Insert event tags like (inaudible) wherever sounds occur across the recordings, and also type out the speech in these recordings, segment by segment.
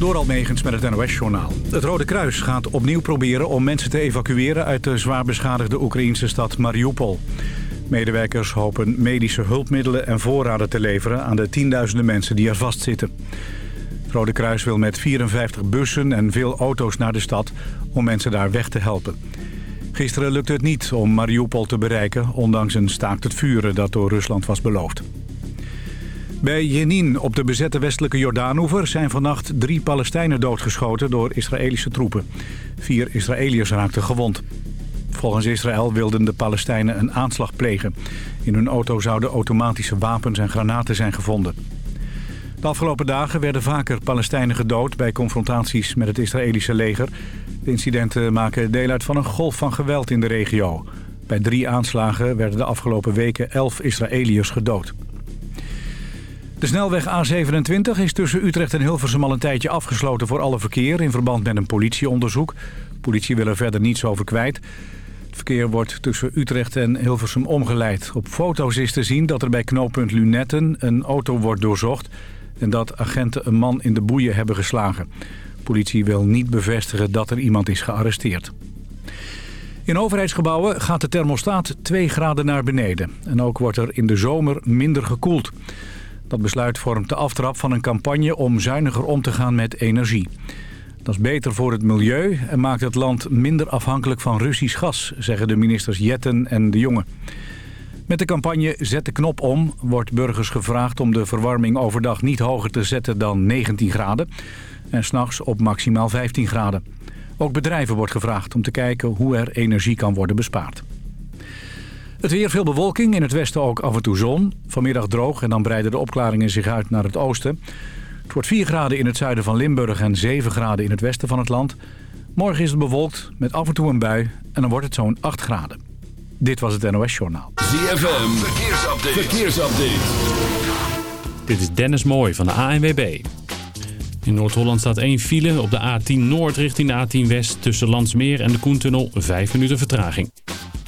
Door Almegens met het NOS-journaal. Het Rode Kruis gaat opnieuw proberen om mensen te evacueren... uit de zwaar beschadigde Oekraïnse stad Mariupol. Medewerkers hopen medische hulpmiddelen en voorraden te leveren... aan de tienduizenden mensen die er vastzitten. Het Rode Kruis wil met 54 bussen en veel auto's naar de stad... om mensen daar weg te helpen. Gisteren lukte het niet om Mariupol te bereiken... ondanks een staakt het vuren dat door Rusland was beloofd. Bij Jenin op de bezette westelijke Jordaanoever zijn vannacht drie Palestijnen doodgeschoten door Israëlische troepen. Vier Israëliërs raakten gewond. Volgens Israël wilden de Palestijnen een aanslag plegen. In hun auto zouden automatische wapens en granaten zijn gevonden. De afgelopen dagen werden vaker Palestijnen gedood bij confrontaties met het Israëlische leger. De incidenten maken deel uit van een golf van geweld in de regio. Bij drie aanslagen werden de afgelopen weken elf Israëliërs gedood. De snelweg A27 is tussen Utrecht en Hilversum al een tijdje afgesloten voor alle verkeer... in verband met een politieonderzoek. De politie wil er verder niets over kwijt. Het verkeer wordt tussen Utrecht en Hilversum omgeleid. Op foto's is te zien dat er bij knooppunt Lunetten een auto wordt doorzocht... en dat agenten een man in de boeien hebben geslagen. De politie wil niet bevestigen dat er iemand is gearresteerd. In overheidsgebouwen gaat de thermostaat 2 graden naar beneden. En ook wordt er in de zomer minder gekoeld. Dat besluit vormt de aftrap van een campagne om zuiniger om te gaan met energie. Dat is beter voor het milieu en maakt het land minder afhankelijk van Russisch gas, zeggen de ministers Jetten en De Jonge. Met de campagne Zet de knop om wordt burgers gevraagd om de verwarming overdag niet hoger te zetten dan 19 graden en s'nachts op maximaal 15 graden. Ook bedrijven wordt gevraagd om te kijken hoe er energie kan worden bespaard. Het weer veel bewolking, in het westen ook af en toe zon. Vanmiddag droog en dan breiden de opklaringen zich uit naar het oosten. Het wordt 4 graden in het zuiden van Limburg en 7 graden in het westen van het land. Morgen is het bewolkt met af en toe een bui en dan wordt het zo'n 8 graden. Dit was het NOS Journaal. ZFM, verkeersupdate. verkeersupdate. Dit is Dennis Mooij van de ANWB. In Noord-Holland staat één file op de A10 Noord richting de A10 West... tussen Landsmeer en de Koentunnel, 5 minuten vertraging.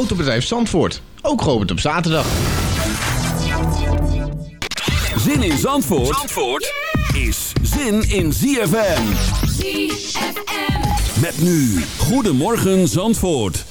Autobedrijf Zandvoort. Ook geopend op zaterdag. Zin in Zandvoort, Zandvoort is zin in ZFM. ZFM. Met nu. Goedemorgen Zandvoort.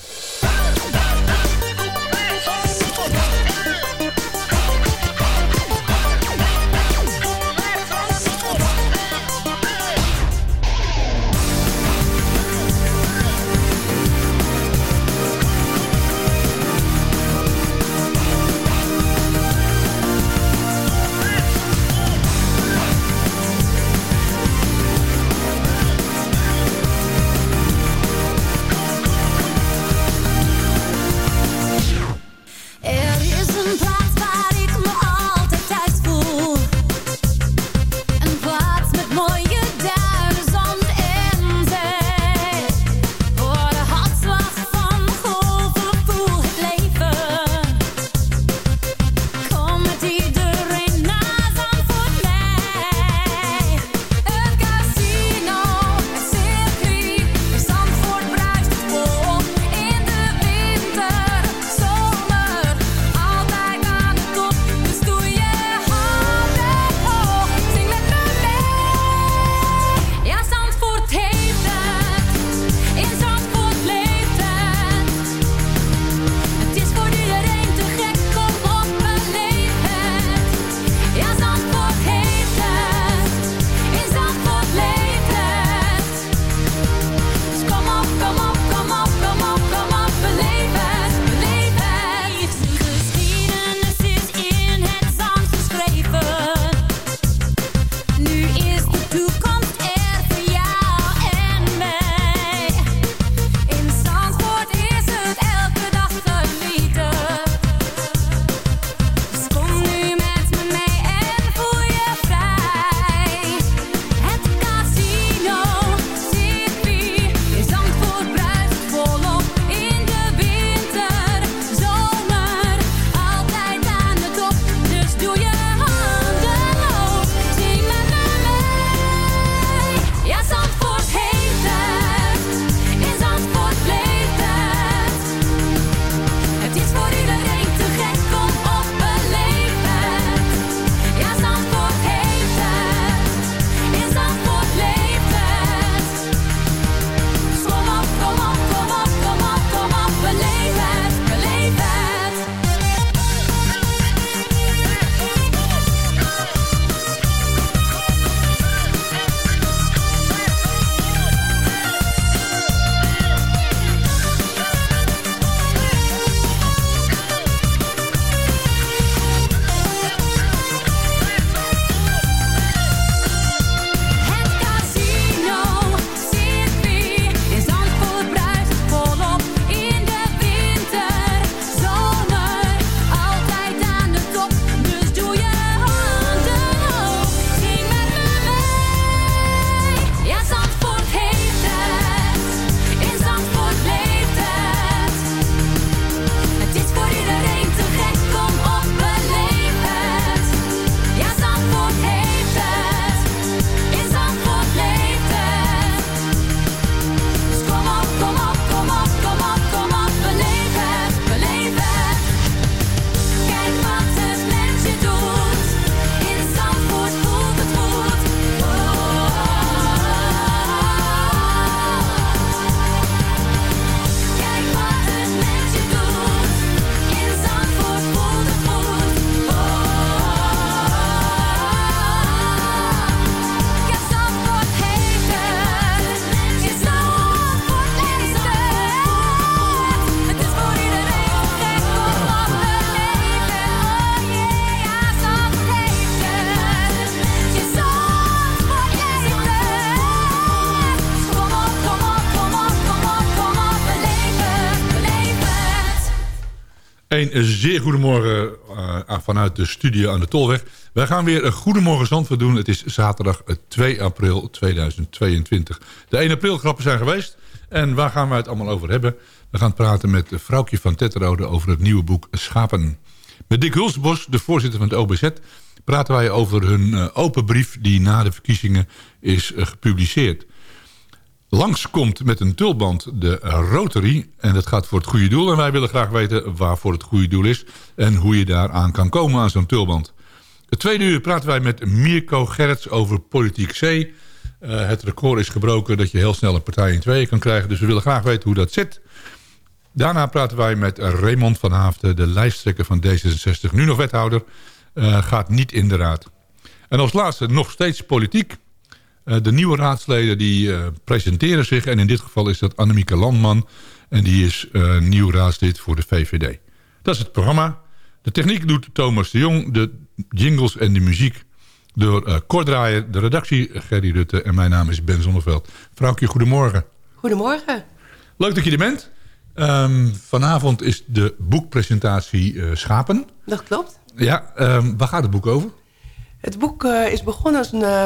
Een zeer goedemorgen uh, vanuit de studio aan de Tolweg. Wij gaan weer een Goedemorgen Zandvoort doen. Het is zaterdag 2 april 2022. De 1 april grappen zijn geweest. En waar gaan wij het allemaal over hebben? We gaan praten met vrouwtje van Tetterode over het nieuwe boek Schapen. Met Dick Hulsbos, de voorzitter van het OBZ... praten wij over hun uh, open brief die na de verkiezingen is gepubliceerd langskomt met een tulband de Rotary. En dat gaat voor het goede doel. En wij willen graag weten waarvoor het goede doel is... en hoe je daaraan kan komen aan zo'n tulband. Het tweede uur praten wij met Mirko Gerrits over Politiek C. Uh, het record is gebroken dat je heel snel een partij in tweeën kan krijgen. Dus we willen graag weten hoe dat zit. Daarna praten wij met Raymond van Haafden, de lijsttrekker van D66. Nu nog wethouder, uh, gaat niet in de raad. En als laatste nog steeds politiek... Eh, de nieuwe raadsleden die uh, presenteren zich. En in dit geval is dat Annemieke Landman. En die is uh, nieuw raadslid voor de VVD. Dat is het programma. De techniek doet Thomas de Jong. De jingles en de muziek door uh, Kort Draaien. De redactie Gerry Rutte. En mijn naam is Ben Zonneveld. Vrouwtje, goedemorgen. Goedemorgen. Leuk dat je er bent. Um, vanavond is de boekpresentatie Schapen. Dat klopt. Ja, um, waar gaat het boek over? Het boek uh, is begonnen als een... Uh,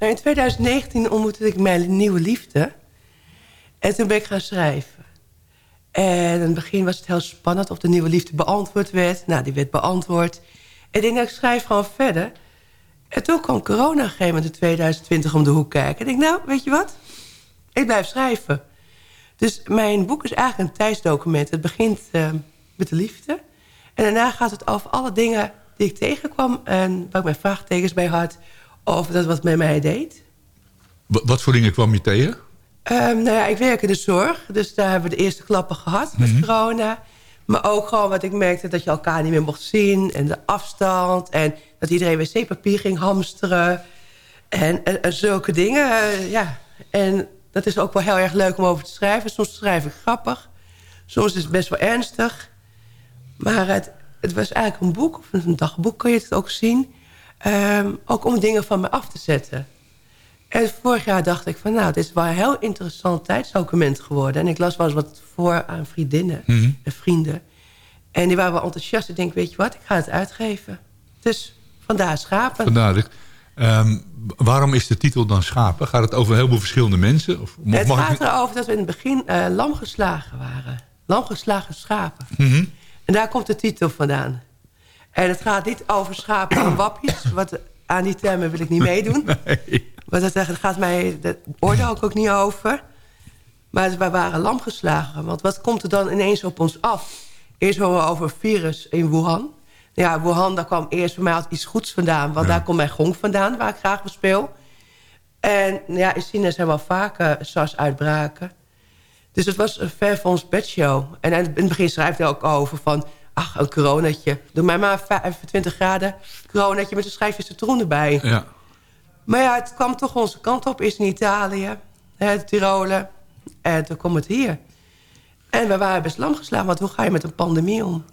(clears throat) in 2019 ontmoette ik mijn nieuwe liefde. En toen ben ik gaan schrijven. En in het begin was het heel spannend of de nieuwe liefde beantwoord werd. Nou, die werd beantwoord. En ik denk, nou, ik schrijf gewoon verder. En toen kwam corona een gegeven in 2020 om de hoek kijken. En ik denk, nou, weet je wat? Ik blijf schrijven. Dus mijn boek is eigenlijk een tijdsdocument. Het begint uh, met de liefde. En daarna gaat het over alle dingen die ik tegenkwam... en waar ik mijn vraagtekens bij had over dat wat met mij deed. Wat voor dingen kwam je tegen? Um, nou ja, ik werk in de zorg. Dus daar hebben we de eerste klappen gehad met mm -hmm. corona. Maar ook gewoon wat ik merkte dat je elkaar niet meer mocht zien. En de afstand. En dat iedereen wc-papier ging hamsteren. En, en, en zulke dingen. Uh, ja. En dat is ook wel heel erg leuk om over te schrijven. Soms schrijf ik grappig. Soms is het best wel ernstig. Maar het, het was eigenlijk een boek, of een dagboek kan je het ook zien. Um, ook om dingen van me af te zetten. En vorig jaar dacht ik van nou, dit is wel een heel interessant tijdsdocument geworden. En ik las wel eens wat voor aan vriendinnen mm -hmm. en vrienden. En die waren wel enthousiast. Ik denk, weet je wat, ik ga het uitgeven. Dus vandaar schapen. Vandaar. Um, waarom is de titel dan schapen? Gaat het over een heleboel verschillende mensen? Of het gaat ik... erover dat we in het begin uh, lam geslagen waren. Lam geslagen schapen. Mm -hmm. En daar komt de titel vandaan. En het gaat niet over schapen en wappies. Wat, aan die termen wil ik niet meedoen. (laughs) Nee. Maar dat, dat gaat mij, dat oordeel ik ook niet over. Maar we waren lam geslagen. Want wat komt er dan ineens op ons af? Eerst horen we over virus in Wuhan. Ja, Wuhan, daar kwam eerst voor mij altijd iets goeds vandaan. Want ja. daar komt mijn gong vandaan, waar ik graag bespeel. En ja, in China zijn wel vaker SARS-uitbraken. Dus het was een ver van ons bedshow. En in het begin schrijft hij ook over van... ach, een coronatje. Doe mij maar 25 graden coronatje met een schijfje citroen erbij. Ja. Maar ja, het kwam toch onze kant op. Is in Italië, hè, Tirolen. En toen kwam het hier. En we waren best lam geslagen. Want hoe ga je met een pandemie om?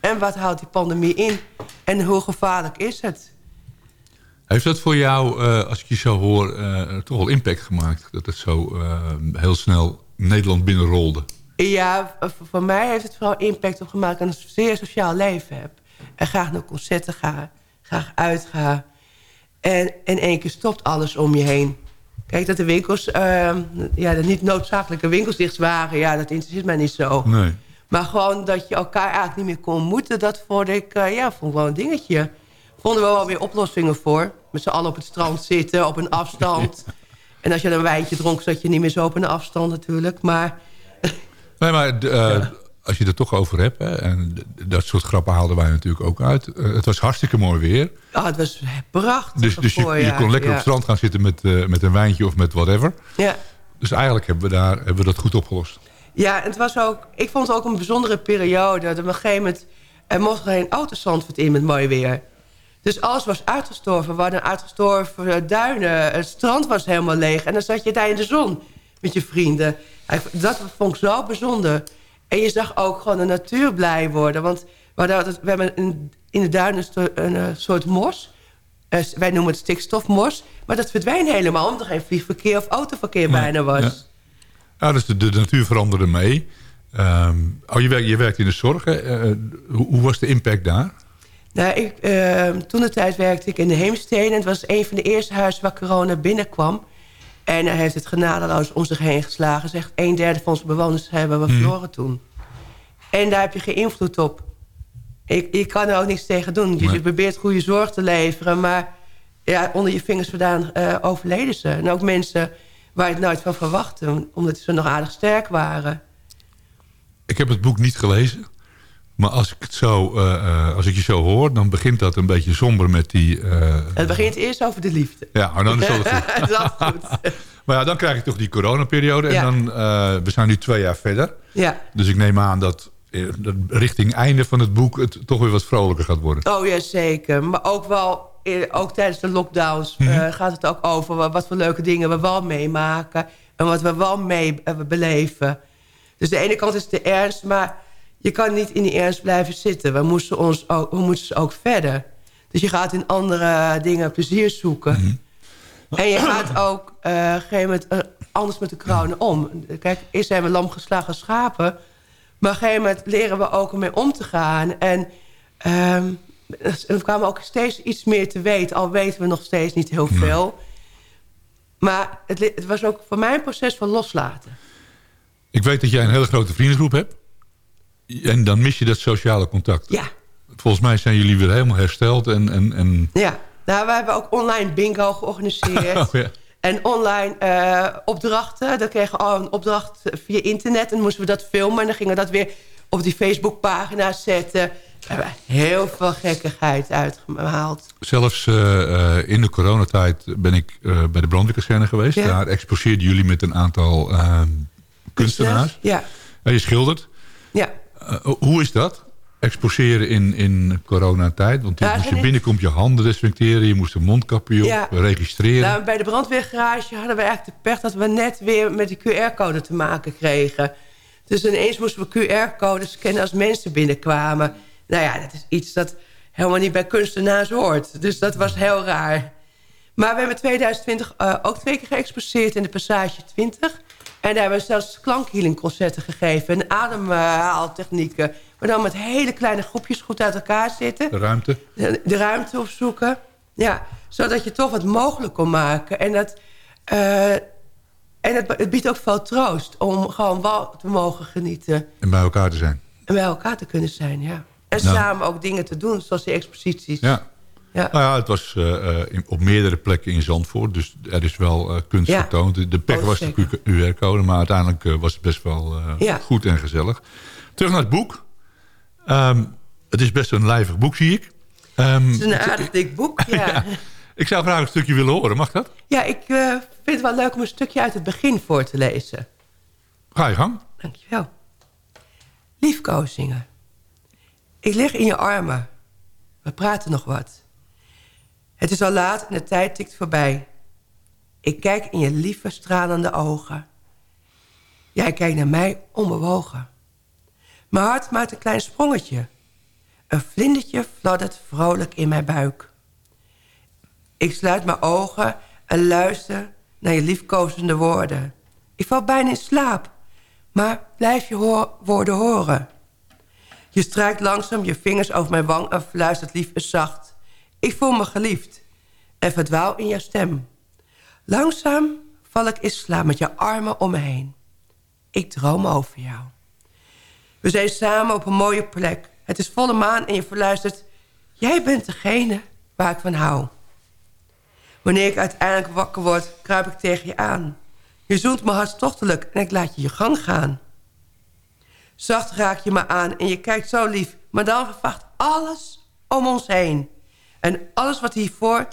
En wat houdt die pandemie in? En hoe gevaarlijk is het? Heeft dat voor jou, uh, als ik je zo hoor, uh, toch wel impact gemaakt? Dat het zo uh, heel snel Nederland binnenrolde? Ja, voor mij heeft het vooral impact op gemaakt... dat ik een zeer sociaal leven heb. En graag naar concerten ga, graag uitga. En in één keer stopt alles om je heen. Kijk, dat de winkels, uh, ja, de niet noodzakelijke winkels dicht waren... ja, dat interesseert mij niet zo. Nee. Maar gewoon dat je elkaar eigenlijk niet meer kon ontmoeten... dat vond ik, uh, ja, vond ik wel een dingetje. Vonden we wel weer oplossingen voor. Met z'n allen op het strand zitten, op een afstand... (laughs) En als je een wijntje dronk, zat je niet meer zo op een afstand natuurlijk. Maar... (laughs) Nee, maar uh, ja. als je het er toch over hebt... Hè, en dat soort grappen haalden wij natuurlijk ook uit. Uh, het was hartstikke mooi weer. Ah, het was prachtig. Dus, dus je, je, kon lekker ja. op het strand gaan zitten met, uh, met een wijntje of met whatever. Ja. Dus eigenlijk hebben we, daar, hebben we dat goed opgelost. Ja, het was ook, ik vond het ook een bijzondere periode. Dat op een gegeven moment... Er mocht geen autozandvoort in met mooi weer. Dus alles was uitgestorven. We hadden uitgestorven duinen. Het strand was helemaal leeg. En dan zat je daar in de zon met je vrienden. Dat vond ik zo bijzonder. En je zag ook gewoon de natuur blij worden. Want we, hebben in de duinen een soort mos. Wij noemen het stikstofmos. Maar dat verdwijnt helemaal omdat er geen vliegverkeer of autoverkeer bijna was. Ja, ja dus de, de natuur veranderde mee. Ehm, oh, je, werkt, je werkt in de zorg. Uh, hoe, hoe, was de impact daar? Nou, ik, uh, toen de tijd werkte ik in de Heemstede. En het was een van de eerste huizen waar corona binnenkwam. En hij heeft het genadeloos om zich heen geslagen. Zegt een derde van onze bewoners hebben we hmm. verloren toen. En daar heb je geen invloed op. Ik, je kan er ook niets tegen doen. Je, probeert goede zorg te leveren. Maar ja, onder je vingers vandaan uh, overleden ze. En ook mensen waar je het nooit van verwachtte. Omdat ze nog aardig sterk waren. Ik heb het boek niet gelezen. Maar als ik, het zo, uh, uh, als ik je zo hoor, dan begint dat een beetje somber met die... Uh... Het begint eerst over de liefde. Ja, maar dan is het goed. (laughs) dat goed. (laughs) maar ja, dan krijg ik toch die coronaperiode. En dan, we zijn nu twee jaar verder. Ja. Dus ik neem aan dat richting einde van het boek... het toch weer wat vrolijker gaat worden. Oh ja, zeker. Maar ook wel, ook tijdens de lockdowns... Mm gaat het ook over wat voor leuke dingen we wel meemaken... en wat we wel mee beleven. Dus de ene kant is de ernst, maar je kan niet in die ernst blijven zitten. We, moesten ons ook, we moeten ook verder. Dus je gaat in andere dingen plezier zoeken. Mhm. En je gaat ook uh, gegeven moment uh, anders met de kronen om. Kijk, eerst zijn we lamgeslagen schapen. Maar op een gegeven moment leren we ook ermee om te gaan. En, um, we kwamen ook steeds iets meer te weten. Al weten we nog steeds niet heel veel. Maar het, het was ook voor mij een proces van loslaten. Ik weet dat jij een hele grote vriendengroep hebt. En dan mis je dat sociale contact. Ja. Volgens mij zijn jullie weer helemaal hersteld. En, en, en... Ja, nou, we hebben ook online bingo georganiseerd. (laughs) oh, ja. En online uh, opdrachten. Dan kregen we al een opdracht via internet. En moesten we dat filmen. En dan gingen we dat weer op die Facebookpagina zetten. We hebben heel veel gekkigheid uitgehaald. Zelfs uh, in de coronatijd ben ik uh, bij de brandweerkazerne geweest. Ja. Daar exposeerden jullie met een aantal kunstenaars. Ja. je schildert. Ja. Uh, hoe is dat? Exposeren in, in coronatijd? Want ja, moest je binnenkomt je handen desinfecteren. Je moest een mondkapje op, ja. registreren. Nou, bij de brandweergarage hadden we eigenlijk de pech... dat we net weer met die QR-code te maken kregen. Dus ineens moesten we QR-codes scannen als mensen binnenkwamen. Nou ja, dat is iets dat helemaal niet bij kunstenaars hoort. Dus dat was heel raar. Maar we hebben 2020 uh, ook twee keer geëxposeerd in de Passage 20... En daar hebben we zelfs klankhealingconcerten gegeven. En ademhaaltechnieken. Maar dan met hele kleine groepjes goed uit elkaar zitten. De ruimte. De, de ruimte opzoeken. Ja, zodat je toch wat mogelijk kon maken. En, dat, uh, en het, het, biedt ook veel troost om gewoon wel te mogen genieten. En bij elkaar te zijn. En bij elkaar te kunnen zijn, ja. En nou. samen ook dingen te doen, zoals die exposities. Ja. Ja. Nou ja, het was uh, op meerdere plekken in Zandvoort. Dus er is wel uh, kunst ja. vertoond. De pech oh, was de QR-code. Maar uiteindelijk was het best wel ja. goed en gezellig. Terug naar het boek. Um, het is best een lijvig boek, zie ik. Um, het is een aardig dik boek, (laughs) ja. Ik zou graag een stukje willen horen. Mag dat? Ja, ik vind het wel leuk om een stukje uit het begin voor te lezen. Ga je gang. Dankjewel. Liefkozingen. Ik lig in je armen. We praten nog wat. Het is al laat en de tijd tikt voorbij. Ik kijk in je lieve stralende ogen. Jij kijkt naar mij onbewogen. Mijn hart maakt een klein sprongetje. Een vlindertje fladdert vrolijk in mijn buik. Ik sluit mijn ogen en luister naar je liefkozende woorden. Ik val bijna in slaap, maar blijf je woorden horen. Je strijkt langzaam je vingers over mijn wang en fluistert lief en zacht. Ik voel me geliefd en verdwaal in jouw stem. Langzaam val ik in slaap met je armen om me heen. Ik droom over jou. We zijn samen op een mooie plek. Het is volle maan en je verluistert... Jij bent degene waar ik van hou. Wanneer ik uiteindelijk wakker word, kruip ik tegen je aan. Je zoent me hartstochtelijk en ik laat je je gang gaan. Zacht raak je me aan en je kijkt zo lief... maar dan vervaagt alles om ons heen. En alles wat hiervoor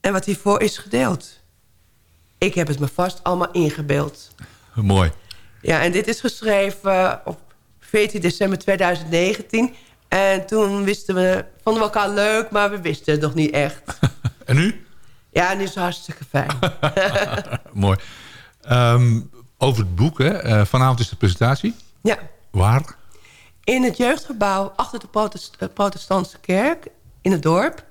en wat hiervoor is gedeeld. Ik heb het me vast allemaal ingebeeld. (laughs) Mooi. Ja, en dit is geschreven op 14 december 2019. En toen wisten we, vonden we elkaar leuk, maar we wisten het nog niet echt. (laughs) en nu? Ja, nu is het hartstikke fijn. (laughs) Mooi. Ehm, over het boek, hè. Uh, vanavond is de presentatie. Ja. Waar? In het jeugdgebouw achter de protest eh, protestantse kerk in het dorp.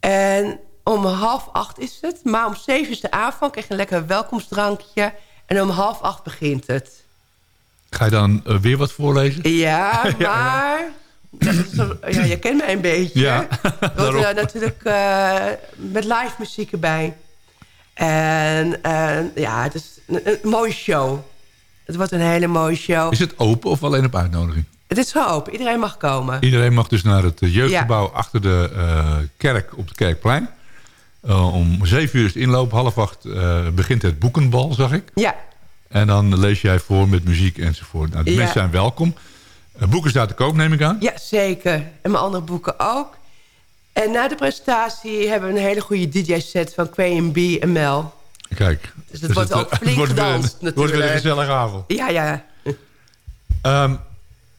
En om half acht is het. Maar om zeven is de avond. Krijg je een lekker welkomstdrankje. En om half acht begint het. Ga je dan eh, weer wat voorlezen? Ja, (laughs) maar... is ja, je kent mij een beetje. Ja, (laughs) daarom. eh, natuurlijk eh, met live muziek erbij. En eh, ja, het is een, een mooie show. Het wordt een hele mooie show. Is het open of alleen op uitnodiging? Het is gewoon open. Iedereen mag komen. Iedereen mag dus naar het eh, jeugdgebouw achter de eh, kerk op het Kerkplein. Eh, om zeven uur is het inloop, half acht begint het boekenbal, zag ik. Ja, En dan lees jij voor met muziek enzovoort. Nou, de Ja. mensen zijn welkom. Boeken staat te koop, neem ik aan. ja, zeker. En mijn andere boeken ook. En na de presentatie hebben we een hele goede DJ-set van QB en Mel. Kijk. Dus het wordt ook eh, (laughs) flink wordt weer een- gedanst Het wordt weer een natuurlijk. gezellige avond. Ja, ja. Ehm,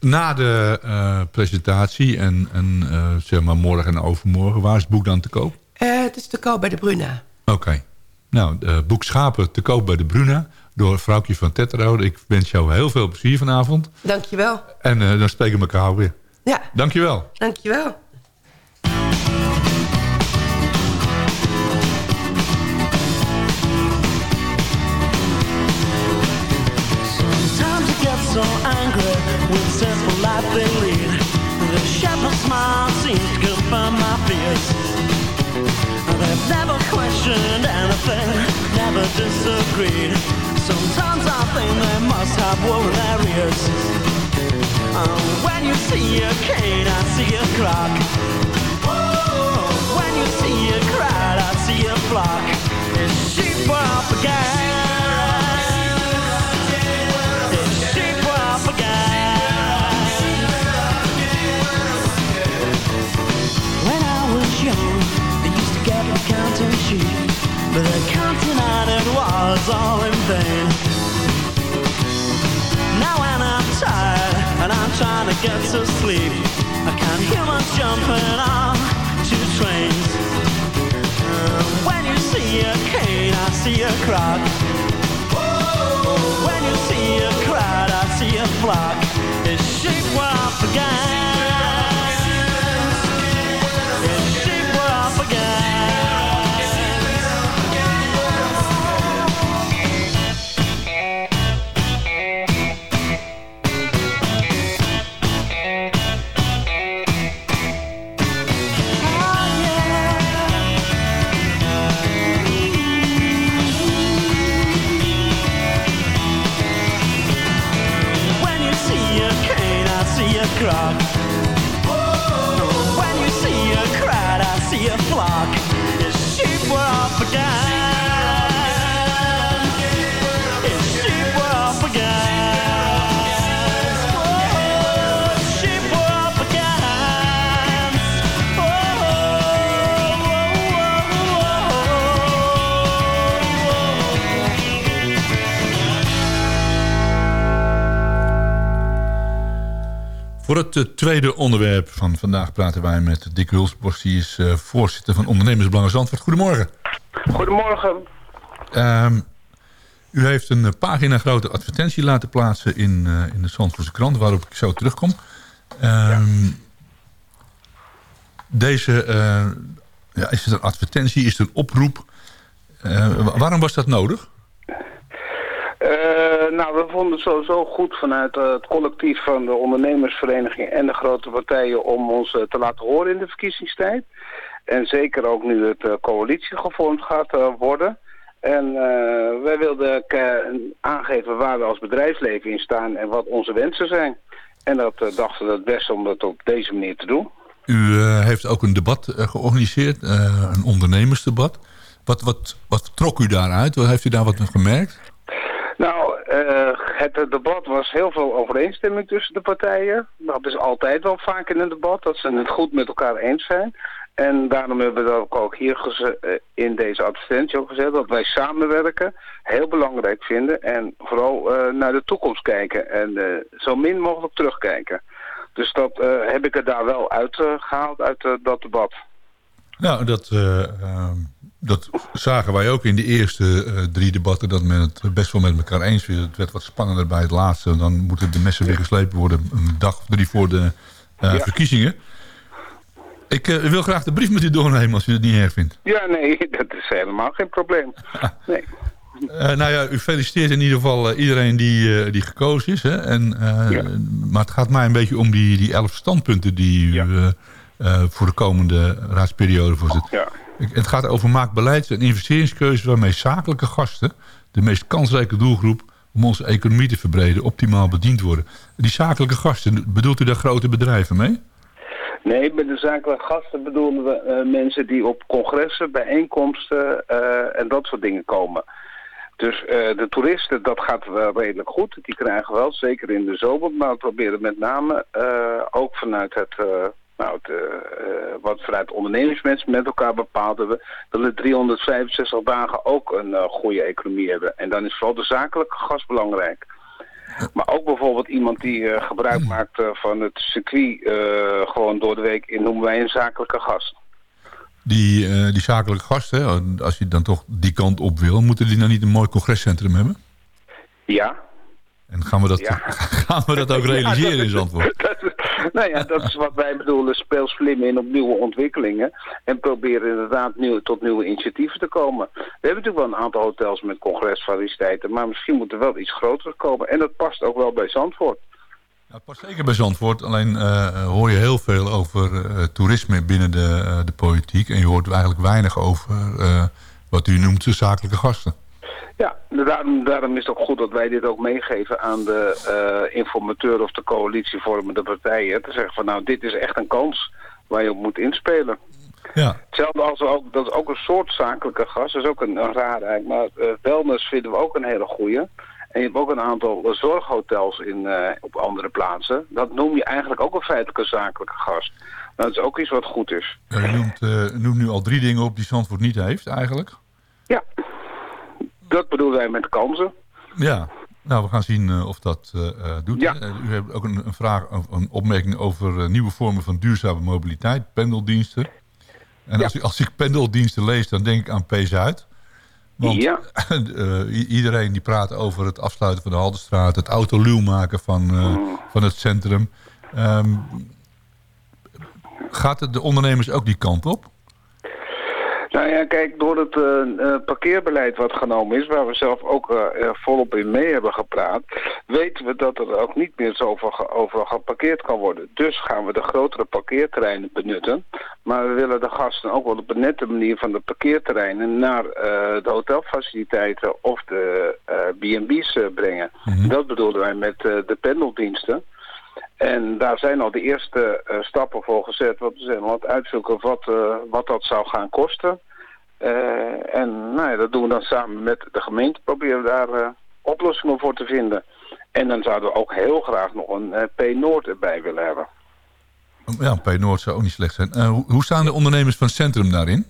na de eh, presentatie en, en eh, zeg maar morgen en overmorgen, waar is het boek dan te koop? Eh, het is te koop bij de Bruna. Oké. Nou, het boek Schapen te koop bij de Bruna door vrouwtje van Tetrode. Ik wens jou heel veel plezier vanavond. Dankjewel. En eh, dan spreken we elkaar weer. Ja, Dankjewel. dankjewel. Sometimes I get so angry they lead. The shepherd's smile seems to confirm my fears. They've never questioned anything, never disagreed. Sometimes I think they must have wool in their ears. Uh, when you see a cane, I see a clock. When you see a crowd, I see a flock. It's sheep up again. Counting sheep, but the counting I did was all in vain. Now when I'm tired and I'm trying to get to sleep, I can't hear much jumping on two trains. When you see a cane, I see a croc. When you see a crowd, I see a flock. It's sheep were up again. Voor het eh, tweede onderwerp van vandaag praten wij met Dick Hulsbos. Die is eh, voorzitter van Ondernemersbelangen Zandvoort. Goedemorgen. Goedemorgen. Ehm, u heeft een eh, pagina grote advertentie laten plaatsen in, in de Zandvoortse krant, waarop ik zo terugkom. Ehm, deze, ja, is het een advertentie, is het een oproep? Wa- waarom was dat nodig? Eh, nou, we vonden het sowieso goed vanuit eh, het collectief van de ondernemersvereniging en de grote partijen om ons eh, te laten horen in de verkiezingstijd. En zeker ook nu het eh, coalitie gevormd gaat eh, worden. En eh, wij wilden eh, aangeven waar we als bedrijfsleven in staan en wat onze wensen zijn. En dat eh, dachten we het beste om dat op deze manier te doen. U eh, heeft ook een debat eh, georganiseerd, eh, een ondernemersdebat. Wat, wat, wat trok u daaruit? Heeft u daar wat gemerkt? Nou, eh, het debat was heel veel overeenstemming tussen de partijen. Dat is altijd wel vaak in een debat, dat ze het goed met elkaar eens zijn. En daarom hebben we dat ook- hier eh, in deze advertentie ook gezet, dat wij samenwerken heel belangrijk vinden. En vooral eh, naar de toekomst kijken en zo min mogelijk terugkijken. Dus dat heb ik er daar wel uitgehaald uit dat debat. Nou, dat, eh, ehm, dat zagen wij ook in de eerste eh, drie debatten... dat men het best wel met elkaar eens was. Het werd wat spannender bij het laatste. Dan moeten de messen weer geslepen worden... een dag of drie voor de eh, Ja. verkiezingen. Ik eh, wil graag de brief met u doornemen als u het niet erg vindt. Ja, nee, (laughs) dat is helemaal geen probleem. (laughs) Nee. Nou ja, u feliciteert in ieder geval iedereen die, die gekozen is. Hè? En, Ja. Maar het gaat mij een beetje om die, die elf standpunten die u Ja. voor de komende raadsperiode voorzit. Ja. Het gaat over maak beleids- en investeringskeuzes waarmee zakelijke gasten, de meest kansrijke doelgroep om onze economie te verbreden, optimaal bediend worden. Die zakelijke gasten, bedoelt u daar grote bedrijven mee? Nee, met de zakelijke gasten bedoelen we eh, mensen die op congressen, bijeenkomsten eh, en dat soort dingen komen. Dus eh, de toeristen, dat gaat wel redelijk goed. Die krijgen wel, zeker in de zomer. Maar we proberen met name ook vanuit het, nou, het, eh, wat vanuit ondernemingsmensen met elkaar bepaalden we, dat we 365 dagen ook een eh, goede economie hebben. En dan is vooral de zakelijke gast belangrijk. Maar ook bijvoorbeeld iemand die gebruik maakt van het circuit gewoon door de week in noemen wij een zakelijke gast. Die, die zakelijke gasten, als je dan toch die kant op wil, moeten die nou niet een mooi congrescentrum hebben? Ja. En gaan we dat, Ja. (laughs) gaan we dat ook (laughs) realiseren in Zandvoort? (laughs) Dat (laughs) nou ja, dat is wat wij bedoelen. Speel slim in op nieuwe ontwikkelingen. En probeer inderdaad tot nieuwe initiatieven te komen. We hebben natuurlijk wel een aantal hotels met congresfaciliteiten. Maar misschien moet er wel iets groter komen. En dat past ook wel bij Zandvoort. Het past zeker bij Zandvoort. Alleen eh, hoor je heel veel over eh, toerisme binnen de, eh, de politiek. En je hoort eigenlijk weinig over wat u noemt de zakelijke gasten. Ja, daarom, daarom is het ook goed dat wij dit ook meegeven aan de eh, informateur of de coalitievormende partijen. Te zeggen van nou, dit is echt een kans waar je op moet inspelen. Ja, Hetzelfde als ook, dat is ook een soort zakelijke gast, dat is ook een, een raar eigenlijk. Maar eh, wellness vinden we ook een hele goeie. En je hebt ook een aantal eh, zorghotels in, op andere plaatsen. Dat noem je eigenlijk ook een feitelijke zakelijke gast. Nou, dat is ook iets wat goed is. u noemt, noemt nu al drie dingen op die Zandvoort niet heeft eigenlijk. Ja, dat bedoelen wij met kansen. Ja, nou we gaan zien eh, of dat eh, eh, doet. Ja. U hebt ook een, een vraag, een opmerking over nieuwe vormen van duurzame mobiliteit, pendeldiensten. En als, ik, als ik pendeldiensten lees, dan denk ik aan P-Zuid. Want Ja. (laughs) iedereen die praat over het afsluiten van de Haldenstraat, het autoluw maken van, Mm. van het centrum. Ehm, gaat het de ondernemers ook die kant op? Nou ja, kijk, door het eh, parkeerbeleid wat genomen is, waar we zelf ook eh, volop in mee hebben gepraat, weten we dat er ook niet meer zoveel overal geparkeerd kan worden. Dus gaan we de grotere parkeerterreinen benutten. Maar we willen de gasten ook wel op een nette manier van de parkeerterreinen naar de hotelfaciliteiten of de B&B's brengen. Dat bedoelden wij met de pendeldiensten. En daar zijn al de eerste eh, stappen voor gezet. Want we zijn het uitzoeken wat, eh, wat dat zou gaan kosten. Eh, en nou ja, dat doen we dan samen met de gemeente. Proberen we daar oplossingen voor te vinden. En dan zouden we ook heel graag nog een P-Noord erbij willen hebben. Ja, P-Noord zou ook niet slecht zijn. Hoe, staan de ondernemers van centrum daarin?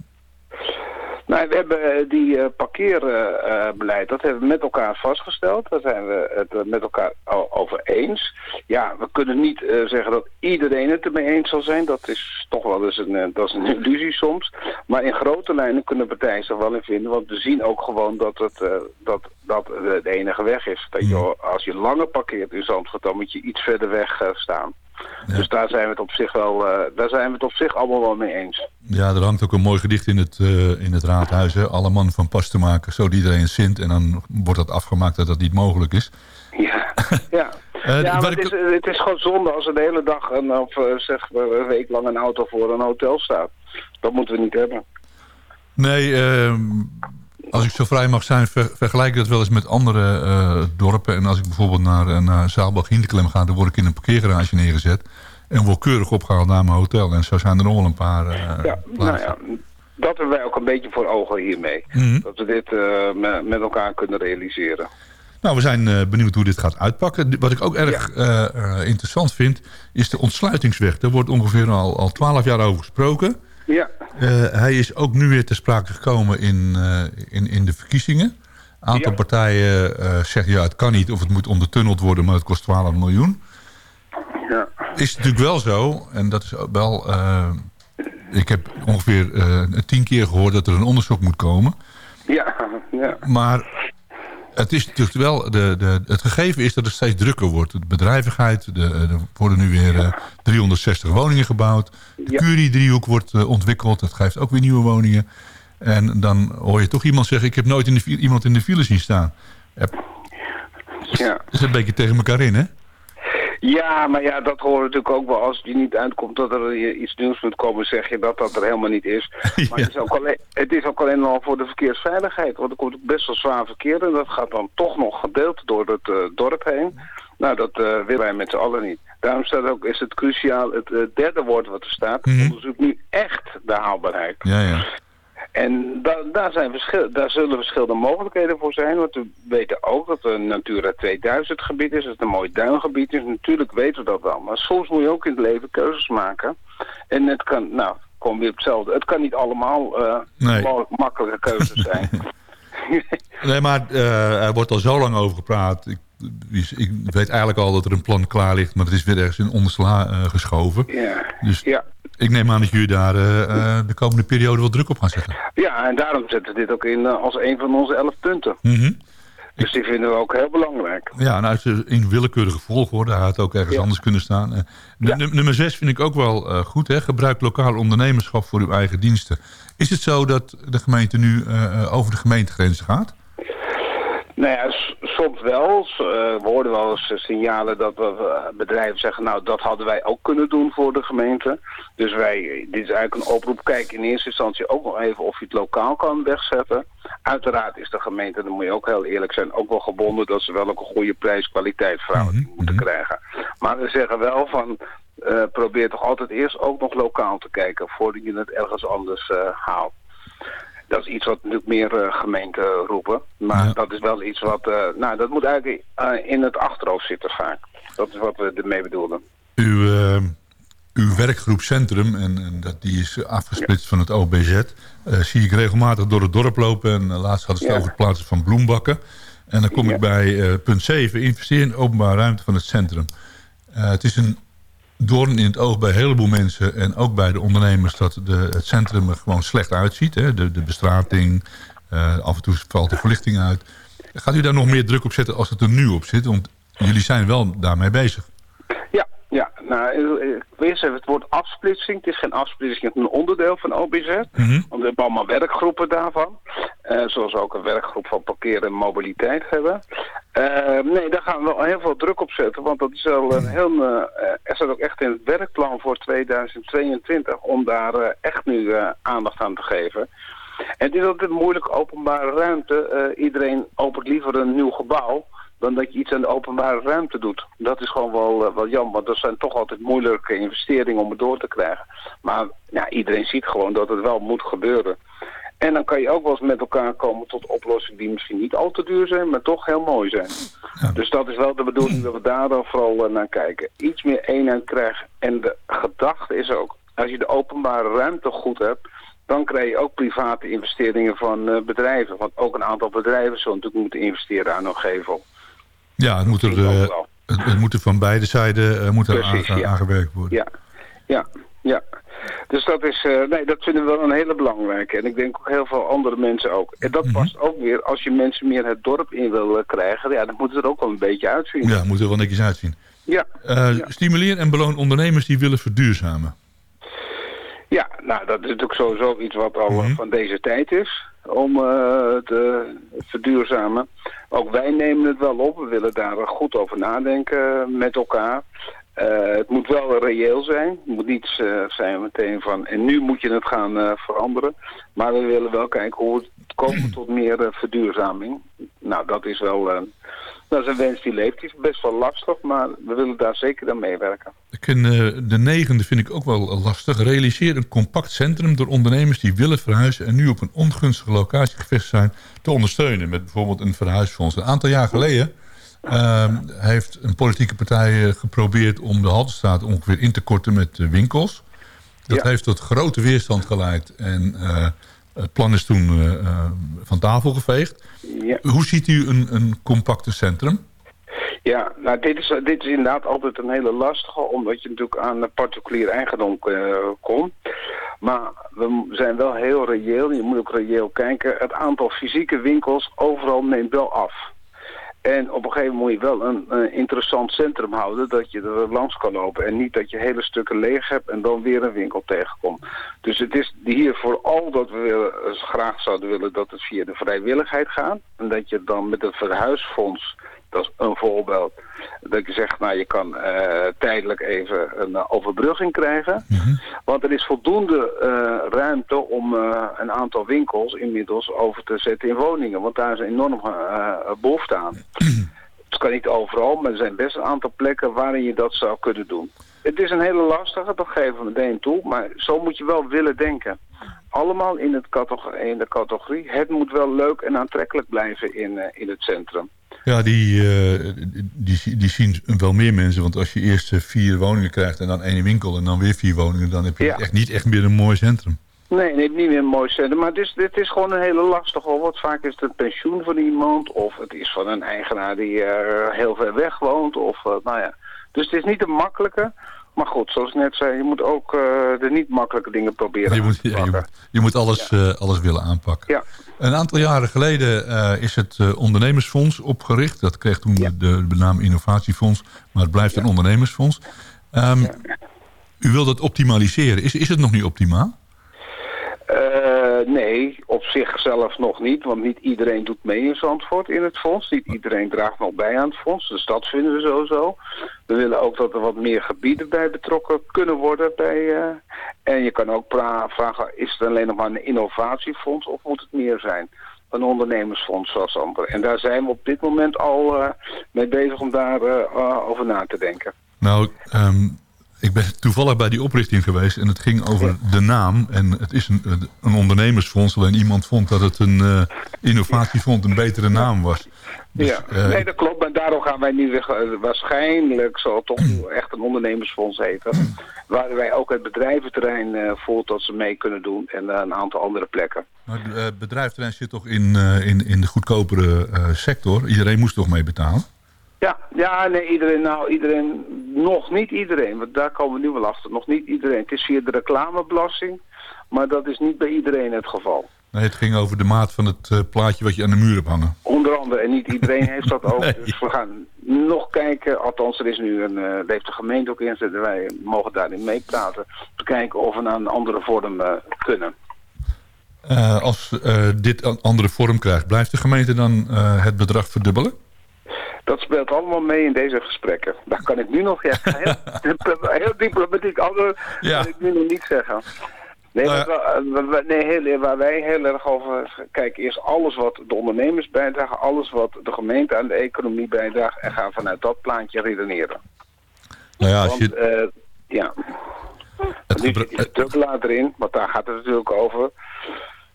Nou, we hebben eh, die eh, parkeerbeleid, dat hebben we met elkaar vastgesteld. Daar zijn we het eh, met elkaar over eens. Ja, we kunnen niet zeggen dat iedereen het ermee eens zal zijn. Dat is toch wel eens een, dat is een illusie soms. Maar in grote lijnen kunnen partijen zich wel in vinden. Want we zien ook gewoon dat het dat, dat de, enige weg is. Dat je, als je langer parkeert in Zandvoort, dan moet je iets verder weg eh, Dus daar zijn we het op zich wel, eh, daar zijn we het op zich allemaal wel mee eens. Ja, er hangt ook een mooi gedicht in het, eh, in het raadhuis. Hè? Alle mannen van pas te maken, zo iedereen zint. En dan wordt dat afgemaakt dat dat niet mogelijk is. Ja, (laughs) ja. Eh, ja maar het, is, het is gewoon zonde als er de hele dag een, of zeg een week lang een auto voor een hotel staat. Dat moeten we niet hebben. Nee, ehm, als ik zo vrij mag zijn, ver- vergelijk ik dat wel eens met andere eh, dorpen. En als ik bijvoorbeeld naar, eh, naar Zaalbach Hinderklem ga, dan word ik in een parkeergarage neergezet. En word keurig opgehaald naar mijn hotel. En zo zijn er nog wel een paar eh, ja, nou ja, dat hebben wij ook een beetje voor ogen hiermee. Mhm. Dat we dit me- met elkaar kunnen realiseren. Nou, we zijn benieuwd hoe dit gaat uitpakken. Wat ik ook erg interessant vind, is de ontsluitingsweg. Daar wordt ongeveer al, al 12 jaar over gesproken. Ja, Eh, hij is ook nu weer ter sprake gekomen in, eh, in, in de verkiezingen. Een aantal Ja. partijen eh, zeggen ja, het kan niet of het moet ondertunneld worden, maar het kost 12 miljoen. ja. Is natuurlijk wel zo, en dat is ook wel... ik heb ongeveer tien keer gehoord dat er een onderzoek moet komen. Ja, ja. Maar het is natuurlijk wel... De, de, het gegeven is dat het steeds drukker wordt. De bedrijvigheid, de, er worden nu weer eh, 360 woningen gebouwd. De. Curie-driehoek wordt eh, ontwikkeld. Dat geeft ook weer nieuwe woningen. En dan hoor je toch iemand zeggen... ik heb nooit in de, iemand in de file zien staan. Ja. Dat is een beetje tegen elkaar in, hè? Ja, maar ja, dat hoort natuurlijk ook wel. Als die niet uitkomt dat er iets nieuws moet komen, zeg je dat dat er helemaal niet is. (laughs) Maar het, is ook alleen, het is ook alleen al voor de verkeersveiligheid. Want er komt ook best wel zwaar verkeer en dat gaat dan toch nog gedeeld door het eh, dorp heen. Nou, dat eh, willen wij met z'n allen niet. Daarom staat ook, is het cruciaal, het eh, derde woord wat er staat, Mhm. onderzoek nu echt de haalbaarheid. Ja, ja. En da daar, zijn verschil daar zullen verschillende mogelijkheden voor zijn. Want we weten ook dat het een Natura 2000 gebied is. Dat het een mooi duingebied is. Natuurlijk weten we dat wel. Maar soms moet je ook in het leven keuzes maken. En het kan, nou, kom weer op hetzelfde. Het kan niet allemaal eh, Nee. makkelijke keuzes (laughs) zijn. Nee, maar eh, er wordt al zo lang over gepraat. Ik, ik weet eigenlijk al dat er een plan klaar ligt... maar het is weer ergens in ondersla eh, geschoven. ja. Dus Ja. Ik neem aan dat jullie daar eh, eh, de komende periode wel druk op gaan zetten. ja, en daarom zetten we dit ook in eh, als een van onze elf punten. Mhm. Dus die vinden we ook heel belangrijk. Ja, en uit in willekeurige volgorde. Had ook ergens Ja. anders kunnen staan. Nu- nu- nummer 6 vind ik ook wel goed. Hè? Gebruik lokaal ondernemerschap voor uw eigen diensten. Is het zo dat de gemeente nu over de gemeentegrenzen gaat? Nou ja, soms wel. Eh, we hoorden wel eens eh, signalen dat we, eh, bedrijven zeggen... nou, dat hadden wij ook kunnen doen voor de gemeente. Dus wij, dit is eigenlijk een oproep. Kijk in eerste instantie ook nog even of je het lokaal kan wegzetten. Uiteraard is de gemeente, dan moet je ook heel eerlijk zijn... ook wel gebonden dat ze wel ook een goede prijs-kwaliteit verhouding Mhm, moeten krijgen. Maar we zeggen wel van... probeer toch altijd eerst ook nog lokaal te kijken... voordat je het ergens anders haalt. Dat is iets wat natuurlijk meer eh, gemeenten roepen. Maar Ja. dat is wel iets wat... eh, nou, dat moet eigenlijk eh, in het achterhoofd zitten vaak. Dat is wat we ermee bedoelen. Uw, uw werkgroep Centrum, en, en dat, die is afgesplitst van het OBZ... zie ik regelmatig door het dorp lopen. En laatst hadden ze het Ja. over het plaatsen van bloembakken. En dan kom ik bij punt 7, investeer in openbare ruimte van het centrum. Het is een doorn in het oog bij een heleboel mensen... en ook bij de ondernemers dat de, het centrum er gewoon slecht uitziet. Hè? De, de bestrating, eh, af en toe valt de verlichting uit. Gaat u daar nog meer druk op zetten als het er nu op zit? Want jullie zijn wel daarmee bezig. Ja, ja. Nou, ik weet even het woord afsplitsing. Het is geen afsplitsing, het is een onderdeel van OBZ. Mhm. Want we hebben allemaal werkgroepen daarvan. Eh, zoals we ook een werkgroep van parkeren en mobiliteit hebben. Eh, nee, daar gaan we wel heel veel druk op zetten. Want dat is wel een heel... eh, er staat ook echt in het werkplan voor 2022 om daar echt nu aandacht aan te geven. En het is altijd moeilijk openbare ruimte. Iedereen opent liever een nieuw gebouw dan dat je iets aan de openbare ruimte doet. Dat is gewoon wel, eh, wel jammer, want dat zijn toch altijd moeilijke investeringen om het door te krijgen. Maar ja, iedereen ziet gewoon dat het wel moet gebeuren. En dan kan je ook wel eens met elkaar komen tot oplossingen die misschien niet al te duur zijn, maar toch heel mooi zijn. Dus dat is wel de bedoeling dat we daar dan vooral eh, naar kijken. Iets meer eenheid krijgen. En de gedachte is ook, als je de openbare ruimte goed hebt, dan krijg je ook private investeringen van eh, bedrijven. Want ook een aantal bedrijven zullen natuurlijk moeten investeren aan een gevel. Ja, het moet er, eh, het, het moet er van beide zijden eh, moet er Precies, aange- ja. aangewerkt worden. Ja, ja, ja. Dus dat is, eh, nee, dat vinden we wel een hele belangrijke. En ik denk ook heel veel andere mensen ook. En dat past ook weer, als je mensen meer het dorp in wil krijgen, ja, dan moet het er ook wel een beetje uitzien. Ja, moet er wel netjes uitzien. Ja, Ja. Stimuleer en beloon ondernemers die willen verduurzamen. ja nou, dat is natuurlijk sowieso iets wat al Mhm. van deze tijd is. Om eh, te verduurzamen. Ook wij nemen het wel op. We willen daar goed over nadenken met elkaar. Eh, het moet wel reëel zijn. Het moet niet eh, zijn meteen van... en nu moet je het gaan veranderen. Maar we willen wel kijken hoe het komt tot meer verduurzaming. Nou, dat is wel... dat is een wens die leeft. Die is best wel lastig, maar we willen daar zeker aan meewerken. Ik vind, eh, de negende vind ik ook wel lastig. Realiseer een compact centrum door ondernemers die willen verhuizen... en nu op een ongunstige locatie gevestigd zijn te ondersteunen. Met bijvoorbeeld een verhuisfonds. Een aantal jaar geleden ehm, heeft een politieke partij eh, geprobeerd... om de Haltestraat ongeveer in te korten met eh, winkels. Dat Ja. heeft tot grote weerstand geleid. En het plan is toen eh, eh, van tafel geveegd. Ja. Hoe ziet u een, een compacte centrum? Ja, nou dit is, dit is inderdaad altijd een hele lastige, omdat je natuurlijk aan particulier eigendom eh, komt. Maar we zijn wel heel reëel, je moet ook reëel kijken. Het aantal fysieke winkels overal neemt wel af. En op een gegeven moment moet je wel een, interessant centrum houden, dat je er langs kan lopen. En niet dat je hele stukken leeg hebt en dan weer een winkel tegenkomt. Dus het is hier vooral dat we willen, graag zouden willen dat het via de vrijwilligheid gaat. En dat je dan met het verhuisfonds dat is een voorbeeld. Dat je zegt, nou je kan uh, tijdelijk even een uh, overbrugging krijgen. Mm -hmm. Want er is voldoende uh, ruimte om een aantal winkels inmiddels over te zetten in woningen. Want daar is een enorm behoefte aan. Het kan niet overal, maar er zijn best een aantal plekken waarin je dat zou kunnen doen. Het is een hele lastige, dat geven we meteen toe. Maar zo moet je wel willen denken. Allemaal in, het categorie, in de categorie. Het moet wel leuk en aantrekkelijk blijven in, in het centrum. Ja, die, uh, die, die zien wel meer mensen. Want als je eerst vier woningen krijgt en dan één winkel en dan weer vier woningen... dan heb je ja. echt niet echt meer een mooi centrum. Nee, nee, niet meer een mooi centrum. Maar het is, dit is gewoon een hele lastige hoor. Want vaak is het een pensioen van iemand. Of het is van een eigenaar die uh, heel ver weg woont. Of, nou ja. Dus het is niet een makkelijke. Maar goed, zoals ik net zei, je moet ook uh, de niet makkelijke dingen proberen je moet, ja, je, moet, je moet alles, ja. uh, alles willen aanpakken. Ja. Een aantal jaren geleden uh, is het ondernemersfonds opgericht. Dat kreeg toen de, de naam Innovatiefonds, maar het blijft een ondernemersfonds. Um, u wilt het optimaliseren. Is, is het nog niet optimaal? Uh, nee, op zichzelf nog niet, want niet iedereen doet mee in Zandvoort in het fonds. Niet iedereen draagt nog bij aan het fonds, dus dat vinden we sowieso. We willen ook dat er wat meer gebieden bij betrokken kunnen worden. Bij, uh, en je kan ook vragen, is het alleen nog maar een innovatiefonds of moet het meer zijn? Een ondernemersfonds zoals andere. En daar zijn we op dit moment al uh, mee bezig om daar over na te denken. Nou, um ik ben toevallig bij die oprichting geweest en het ging over de naam. En het is een, een ondernemersfonds, alleen iemand vond dat het een uh, innovatiefonds een betere naam was. Dus, ja, uh, nee dat klopt. En daarom gaan wij nu weer, uh, waarschijnlijk zal het toch echt een ondernemersfonds heten. (clears throat) Waar wij ook het bedrijventerrein uh, voelt dat ze mee kunnen doen en een aantal andere plekken. Maar het bedrijventerrein zit toch in, in, in de goedkopere sector? Iedereen moest toch mee betalen? Ja, ja, nee, iedereen, nou, iedereen, nog niet iedereen, want daar komen we nu wel achter, nog niet iedereen. Het is via de reclamebelasting, maar dat is niet bij iedereen het geval. Nee, het ging over de maat van het uh, plaatje wat je aan de muur hebt hangen. Onder andere, en niet iedereen (laughs) heeft dat ook. Nee. Dus we gaan nog kijken, althans er is nu een, uh, heeft de gemeente ook inzet, wij mogen daarin meepraten, te kijken of we naar een andere vorm uh, kunnen. Als dit een andere vorm krijgt, blijft de gemeente dan het bedrag verdubbelen? Dat speelt allemaal mee in deze gesprekken. Daar kan ik nu nog ja, (laughs) heel, heel diplomatiek antwoord ja. kan ik nu nog niet zeggen. Nee, uh, waar, nee heel, waar wij heel erg over kijken is alles wat de ondernemers bijdragen, alles wat de gemeente aan de economie bijdraagt en gaan vanuit dat plaatje redeneren. Nou ja, als je... Want, uh, ja. Het nu zit later in, want daar gaat het natuurlijk over.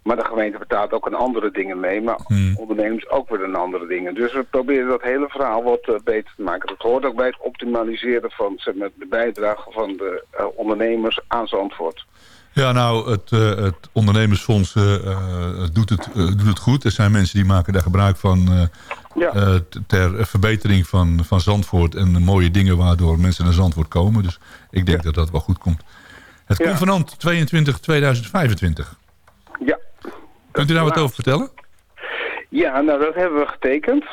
Maar de gemeente betaalt ook een andere dingen mee. Maar hmm. ondernemers ook weer een andere dingen. Dus we proberen dat hele verhaal wat uh, beter te maken. Dat hoort ook bij het optimaliseren van zeg maar, de bijdrage van de uh, ondernemers aan Zandvoort. Ja, nou, het, uh, het ondernemersfonds doet, het, doet het goed. Er zijn mensen die maken daar gebruik van ja. ter verbetering van, van Zandvoort. En mooie dingen waardoor mensen naar Zandvoort komen. Dus ik denk ja. dat dat wel goed komt. Het ja. convenant 22-2025. Kunt u daar wat over vertellen? Ja, nou dat hebben we getekend.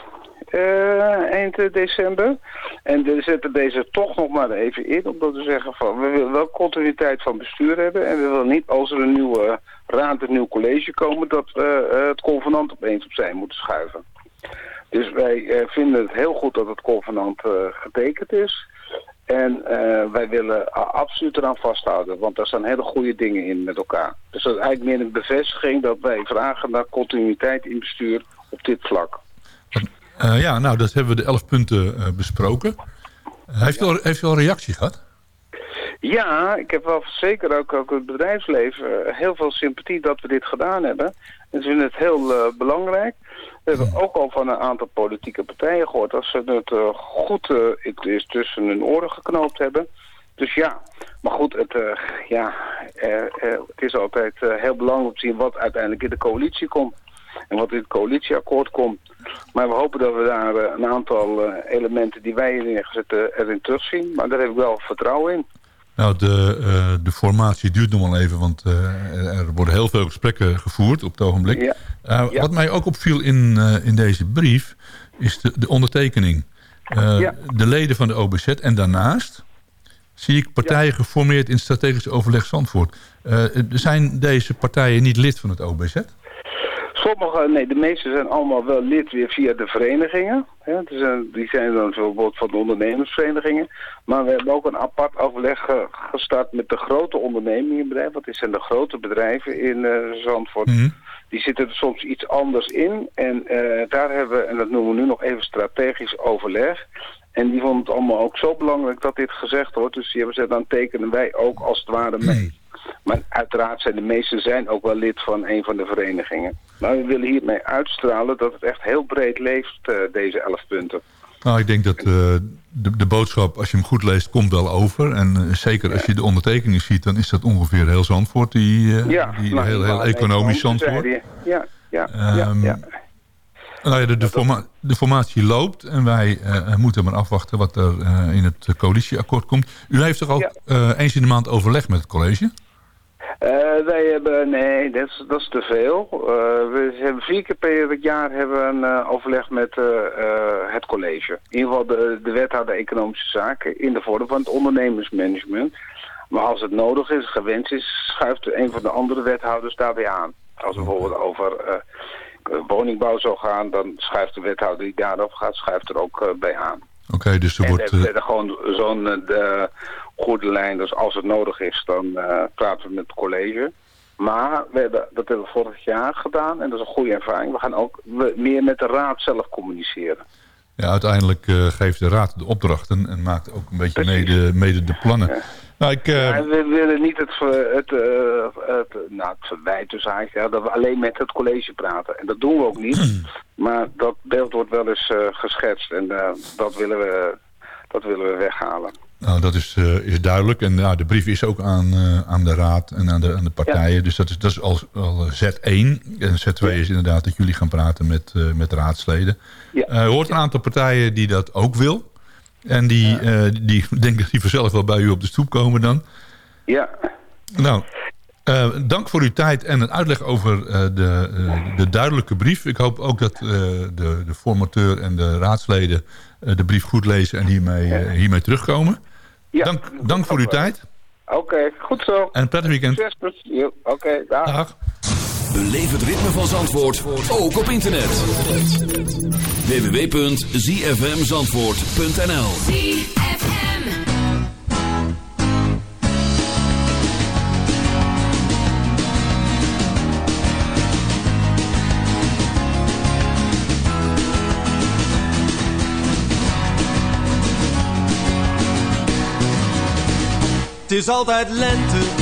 Uh, eind december. En we zetten deze toch nog maar even in. Omdat we zeggen van we willen wel continuïteit van bestuur hebben. En we willen niet als er een nieuwe raad, een nieuw college komen. Dat we uh, het convenant opeens opzij moeten schuiven. Dus wij vinden het heel goed dat het convenant getekend is. En uh, wij willen absoluut eraan vasthouden, want daar staan hele goede dingen in met elkaar. Dus dat is eigenlijk meer een bevestiging dat wij vragen naar continuïteit in bestuur op dit vlak. Uh, ja, nou dat hebben we de elf punten uh, besproken. heeft, u al, heeft u al reactie gehad? Ja, ik heb wel zeker ook, ook het bedrijfsleven heel veel sympathie dat we dit gedaan hebben. En ze vinden het heel belangrijk. We hebben ook al van een aantal politieke partijen gehoord dat ze het uh, goed uh, is tussen hun oren geknoopt hebben. Dus ja, maar goed, het, uh, ja, het is altijd heel belangrijk om te zien wat uiteindelijk in de coalitie komt. En wat in het coalitieakkoord komt. Maar we hopen dat we daar een aantal elementen die wij erin gezet erin terugzien. Maar daar heb ik wel vertrouwen in. Nou, de, uh, de formatie duurt nog wel even, want uh, er worden heel veel gesprekken gevoerd op het ogenblik. Ja. Eh, Ja. Wat mij ook opviel in, eh, in deze brief is de, de ondertekening. Eh, Ja. De leden van de OBZ en daarnaast zie ik partijen geformeerd in strategisch overleg Zandvoort. Eh, zijn deze partijen niet lid van het OBZ? Sommige, nee, de meeste zijn allemaal wel lid weer via de verenigingen. Hè. Dus, die zijn dan bijvoorbeeld van de ondernemersverenigingen. Maar we hebben ook een apart overleg gestart met de grote ondernemingenbedrijven. Want dit zijn de grote bedrijven in eh, Zandvoort. Mhm. Die zitten er soms iets anders in. En eh, daar hebben we, en dat noemen we nu nog even strategisch overleg. En die vonden het allemaal ook zo belangrijk dat dit gezegd wordt. Dus die hebben gezegd, dan tekenen wij ook als het ware mee. Maar uiteraard zijn de meesten zijn ook wel lid van een van de verenigingen. Maar we willen hiermee uitstralen dat het echt heel breed leeft, eh, deze elf punten. Nou, ik denk dat eh, de, de boodschap, als je hem goed leest, komt wel over. En eh, zeker als je de ondertekening ziet, dan is dat ongeveer heel Zandvoort. Die, Ja, die nou, heel, heel economisch Zandvoort. die- Ja, ja, ja, Ehm, ja. Nou ja, de, de, forma- de formatie loopt en wij moeten maar afwachten wat er in het coalitieakkoord komt. U heeft toch ook Ja. eens in de maand overleg met het college? Eh, wij hebben, nee, dat is, dat is te veel. Eh, we hebben vier keer per jaar hebben we een eh, overleg met het college. In ieder geval de, de wethouder economische zaken in de vorm van het ondernemersmanagement. Maar als het nodig is, gewenst is, schuift een van de andere wethouders daarbij aan. Als het bijvoorbeeld over woningbouw zou gaan, dan schuift de wethouder die daarop gaat, schuift er ook bij aan. Oké, dus er En we wordt... hebben eh, gewoon zo'n eh, de goede lijn. Dus als het nodig is, dan eh, praten we met het college. Maar we hebben, dat hebben we vorig jaar gedaan en dat is een goede ervaring. We gaan ook meer met de raad zelf communiceren. ja, uiteindelijk eh, geeft de raad de opdrachten en maakt ook een beetje mede de plannen. Nou, ik, eh, we willen niet het, het, eh, het, nou, het eigenlijk, ja, dat we alleen met het college praten. En dat doen we ook niet. maar dat beeld wordt wel eens eh, geschetst en dat, willen we, dat willen we weghalen. nou, dat is, is duidelijk. En nou, de brief is ook aan, aan de raad en aan de, aan de partijen. Dus dat is, dat is al, al Z1. En Z2 is inderdaad dat jullie gaan praten met, met raadsleden. Ja. Hoort een aantal partijen die dat ook wil. En die, eh, die denken dat die vanzelf wel bij u op de stoep komen dan. Ja, Nou, eh, dank voor uw tijd en een uitleg over eh, de, de duidelijke brief. Ik hoop ook dat de, de formateur en de raadsleden de brief goed lezen en hiermee, hiermee terugkomen. ja. Dank, dank voor uw tijd Oké, goed zo. en een prettig weekend. Oké, dag. Dag. Beleef het ritme van Zandvoort ook op internet. www.zfmzandvoort.nl Het is altijd lente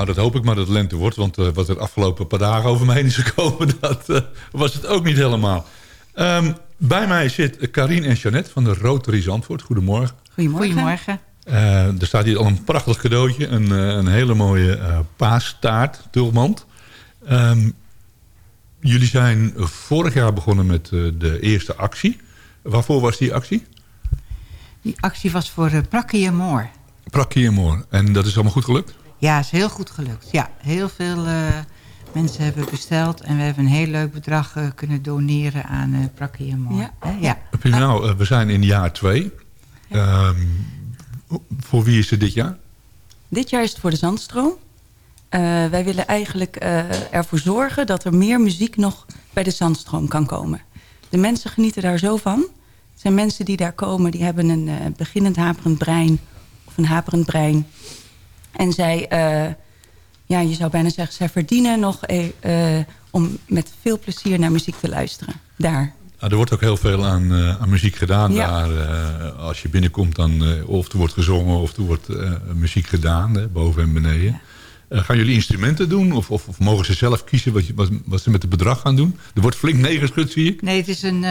Nou, dat hoop ik maar dat het lente wordt. Want eh, wat er afgelopen paar dagen over me heen is gekomen... (laughs) dat eh, was het ook niet helemaal. Ehm, bij mij zit Karine en Jeannette van de Rotary Zandvoort. Goedemorgen. Goedemorgen. Eh, er staat hier al een prachtig cadeautje. Een, eh, een hele mooie eh paastaart, tulmand. Ehm, jullie zijn vorig jaar begonnen met eh, de eerste actie. Waarvoor was die actie? Die actie was voor uh, Prakkie en Moor. Prakkie en Moor. En dat is allemaal goed gelukt? Ja, is heel goed gelukt. Ja, heel veel eh, mensen hebben besteld. En we hebben een heel leuk bedrag eh, kunnen doneren aan eh Prakkie en Moor. Ja. Hè? ja. Nou, eh, we zijn in jaar twee. Ehm, voor wie is het dit jaar? Dit jaar is het voor de Zandstroom. Eh, wij willen eigenlijk eh, ervoor zorgen dat er meer muziek nog bij de Zandstroom kan komen. De mensen genieten daar zo van. Het zijn mensen die daar komen, die hebben een eh, beginnend haperend brein. Of een haperend brein. En zij, eh, ja, je zou bijna zeggen, zij verdienen nog eh, eh, om met veel plezier naar muziek te luisteren. Daar. Er wordt ook heel veel aan, eh, aan muziek gedaan Ja. daar. eh, als je binnenkomt, dan eh, of er wordt gezongen of er wordt eh, muziek gedaan, hè, boven en beneden. Eh, gaan jullie instrumenten doen of, of, of mogen ze zelf kiezen wat, je, wat, wat ze met het bedrag gaan doen? Er wordt flink neergeschud, zie ik. Nee, het is een...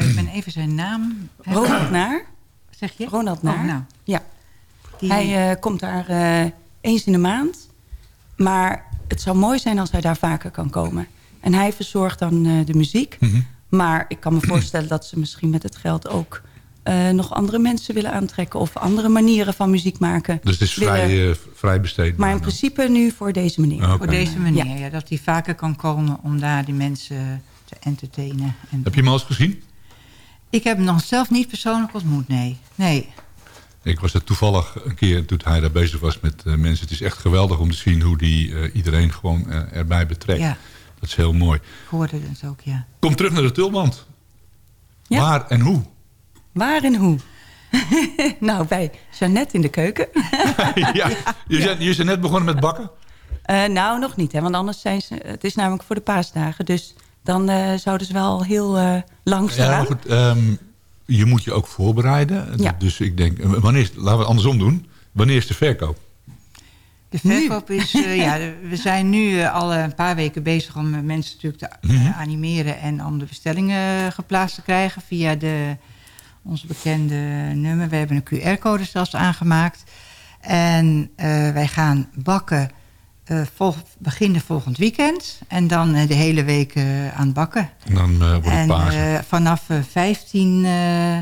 ik ben even zijn naam... Ronald Naar. Zeg je? Ronald Naar. Oh, nou. Ja. Die- Hij eh, komt daar eh, eens in de maand. Maar het zou mooi zijn als hij daar vaker kan komen. En hij verzorgt dan eh, de muziek. Mhm. Maar ik kan me voorstellen dat ze misschien met het geld ook... eh, nog andere mensen willen aantrekken... of andere manieren van muziek maken. Dus het is willen. vrij, eh, vrij besteed. Maar in principe nu voor deze manier. Voor deze manier, Ja. ja. dat hij vaker kan komen om daar die mensen te entertainen. En Heb je hem al eens gezien? Ik heb hem nog zelf niet persoonlijk ontmoet, nee. Nee. Ik was er toevallig een keer toen hij daar bezig was met eh, mensen. Het is echt geweldig om te zien hoe die eh, iedereen gewoon eh, erbij betrekt. Ja. Dat is heel mooi. Ik hoorde het ook, ja. Kom terug naar de tulband. Ja. Waar en hoe? Waar en hoe? (laughs) nou, bij Jeannette in de keuken. (laughs) ja, je, Zijn, je zijn net begonnen met bakken. Nou, nog niet. Hè, want anders zijn ze... Het is namelijk voor de paasdagen. Dus dan zouden ze wel heel lang staan. Ja, maar goed. ehm, je moet je ook voorbereiden. Ja. Dus ik denk, wanneer laten we het andersom doen. Wanneer is de verkoop? De verkoop is... eh, (laughs) ja, we zijn nu eh, al een paar weken bezig om eh, mensen natuurlijk te Mhm. animeren... en om de bestellingen geplaatst te krijgen via de, onze bekende nummer. We hebben een QR-code zelfs aangemaakt. En eh, wij gaan bakken vol, beginnen volgend weekend. En dan eh, de hele week eh, aan het bakken. En dan eh, wordt het En Pasen. eh, vanaf eh, 15... eh,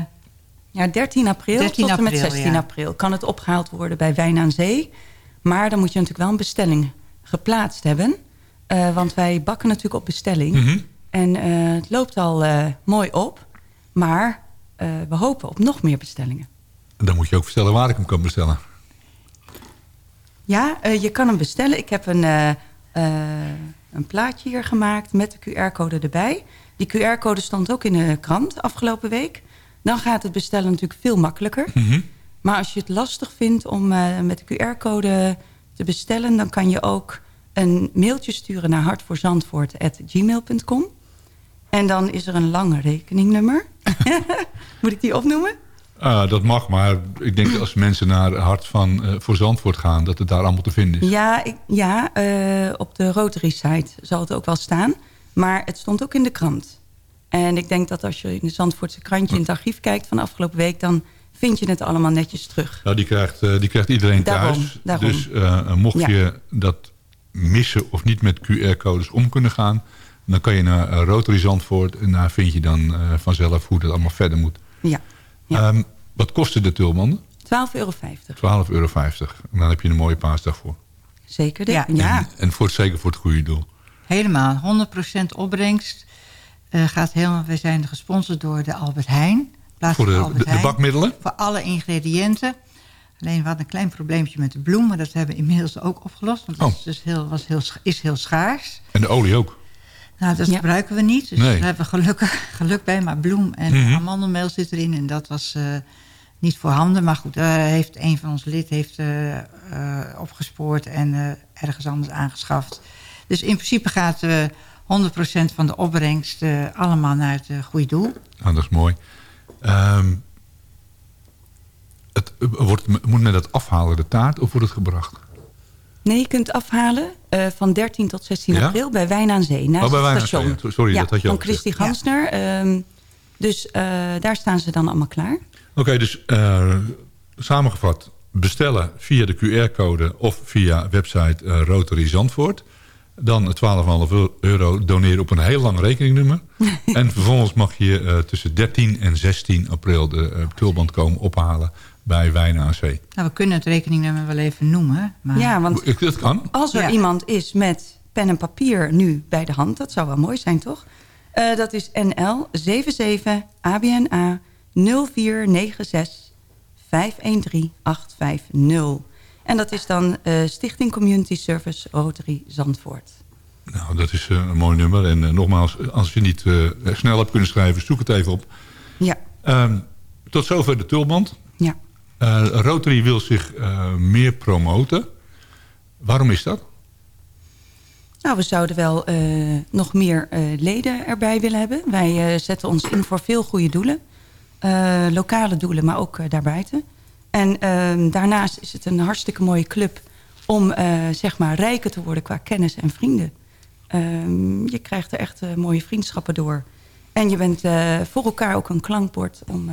Ja, 13 april 13 tot en met april, 16 ja. april kan het opgehaald worden bij Wijn aan Zee. Maar dan moet je natuurlijk wel een bestelling geplaatst hebben. Eh, want wij bakken natuurlijk op bestelling. Mhm. En eh, het loopt al eh, mooi op. Maar eh, we hopen op nog meer bestellingen. Dan moet je ook vertellen waar ik hem kan bestellen. Ja, eh, je kan hem bestellen. Ik heb een, eh, eh, een plaatje hier gemaakt met de QR-code erbij. Die QR-code stond ook in de krant afgelopen week. Dan gaat het bestellen natuurlijk veel makkelijker. Mhm. Maar als je het lastig vindt om met de QR-code te bestellen... dan kan je ook een mailtje sturen naar hartvoorzandvoort.gmail.com. En dan is er een lang rekeningnummer. (laughs) Moet ik die opnoemen? Ah, dat mag, maar ik denk als mensen naar Hart van eh, voor Zandvoort gaan... dat het daar allemaal te vinden is. Ja, ik, ja eh, op de Rotary-site zal het ook wel staan. Maar het stond ook in de krant. En ik denk dat als je in de Zandvoortse krantje in het archief kijkt van afgelopen week... dan vind je het allemaal netjes terug. Nou, die krijgt, eh, die krijgt iedereen Daarom, thuis. daarom. Dus mocht Ja. je dat missen of niet met QR-codes om kunnen gaan... dan kan je naar Rotary Zandvoort en daar vind je dan vanzelf hoe dat allemaal verder moet. Ja, Ja. Ehm, wat kostte de tulbanden? 12,50 euro. 12,50 euro. En dan heb je een mooie paasdag voor. Zeker dit. Ja. Ja. En, en voor, zeker voor het goede doel. Helemaal, 100% opbrengst. Eh, gaat helemaal, we zijn gesponsord door de Albert Heijn. Voor de, Albert de, de Heijn. bakmiddelen? Voor alle ingrediënten. Alleen we hadden een klein probleempje met de bloem. Maar dat hebben we inmiddels ook opgelost. Want dat Oh. is, dus heel, was heel, is heel schaars. En de olie ook. Nou, dat Ja. gebruiken we niet. Dus Nee. daar hebben we gelukkig geluk bij. Maar bloem en Mhm. amandelmeel zit erin. En dat was eh, niet voorhanden. Maar goed, daar heeft een van onze lid heeft, eh, eh, opgespoord en eh, ergens anders aangeschaft. Dus in principe gaat eh 100% van de opbrengst eh, allemaal naar het goede doel. Nou, dat is mooi. Ehm, het, wordt, moet men dat afhalen, de taart, of wordt het gebracht? Nee, je kunt afhalen eh, van 13 tot 16 Ja? april bij Wijn aan Zee. Naast Oh, bij Wijn aan. Zee. Sorry, Ja, dat had je van ook gezegd. Christy Gansner. Ehm, dus eh, daar staan ze dan allemaal klaar. Oké, dus eh, samengevat. Bestellen via de QR-code of via website Rotary Zandvoort. Dan 12,5 euro doneren op een heel lang rekeningnummer. (laughs) en vervolgens mag je tussen 13 en 16 april de tulband komen ophalen bij Wijn aan Zee. Nou, we kunnen het rekeningnummer wel even noemen. Maar... Ja, want Ik- Dat kan. als er Ja. iemand is met pen en papier nu bij de hand... dat zou wel mooi zijn, toch? Eh, dat is NL 77 ABNA 0496 513 850. En dat is dan eh, Stichting Community Service Rotary Zandvoort. Nou, dat is eh, een mooi nummer. En nogmaals, als je niet eh, snel hebt kunnen schrijven, zoek het even op. Ja, Ehm, tot zover de tulband. ja. Eh, Rotary wil zich eh, meer promoten. Waarom is dat? Nou, we zouden wel eh, nog meer leden erbij willen hebben. Wij zetten ons in voor veel goede doelen. Lokale doelen, maar ook daarbuiten. En ehm, daarnaast is het een hartstikke mooie club... om zeg maar rijker te worden qua kennis en vrienden. Ehm, je krijgt er echt mooie vriendschappen door. En je bent voor elkaar ook een klankbord... om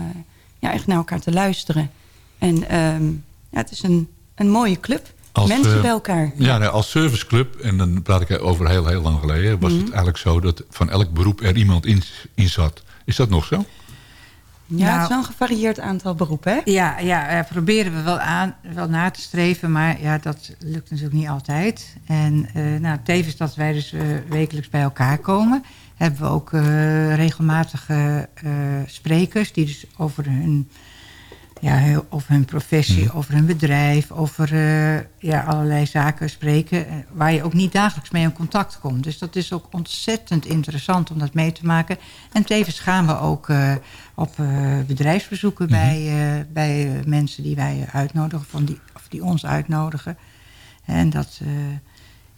ja, echt naar elkaar te luisteren. En ehm, ja, het is een, een mooie club. Als, Mensen eh, bij elkaar. Ja, nee, als serviceclub, en dan praat ik over heel, heel lang geleden... was Mhm. het eigenlijk zo dat van elk beroep er iemand in, in zat. Is dat nog zo? Ja, het Nou- is wel een gevarieerd aantal beroepen, hè? Ja, ja proberen we wel, aan, wel na te streven, maar ja, dat lukt natuurlijk niet altijd. En eh, nou, tevens dat wij dus eh, wekelijks bij elkaar komen... hebben we ook eh, regelmatige eh, sprekers... die dus over hun, ja, over hun professie, over hun bedrijf... over eh, ja, allerlei zaken spreken... eh, waar je ook niet dagelijks mee in contact komt. Dus dat is ook ontzettend interessant om dat mee te maken. En tevens gaan we ook eh, op eh, bedrijfsbezoeken bij, eh, bij eh, mensen die wij uitnodigen... Van die, of die ons uitnodigen. En dat,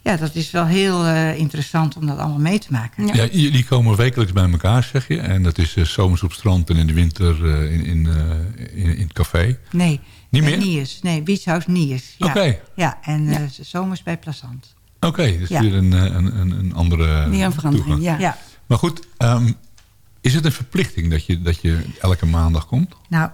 ja, dat is wel heel eh, interessant om dat allemaal mee te maken. Ja. Ja, jullie komen wekelijks bij elkaar, zeg je. En dat is eh, zomers op strand en in de winter eh, in, in, eh, in, in het café. Nee, Niet meer? Niers. Nee, Beach House Niers. Ja. Oké. Ja, en Ja. eh, zomers bij Plazant. Oké, dus Ja. weer een, een, een, een andere Weer een verandering, toegang. ja. Ja. Maar goed, ehm, is het een verplichting dat je, dat je elke maandag komt? Nou,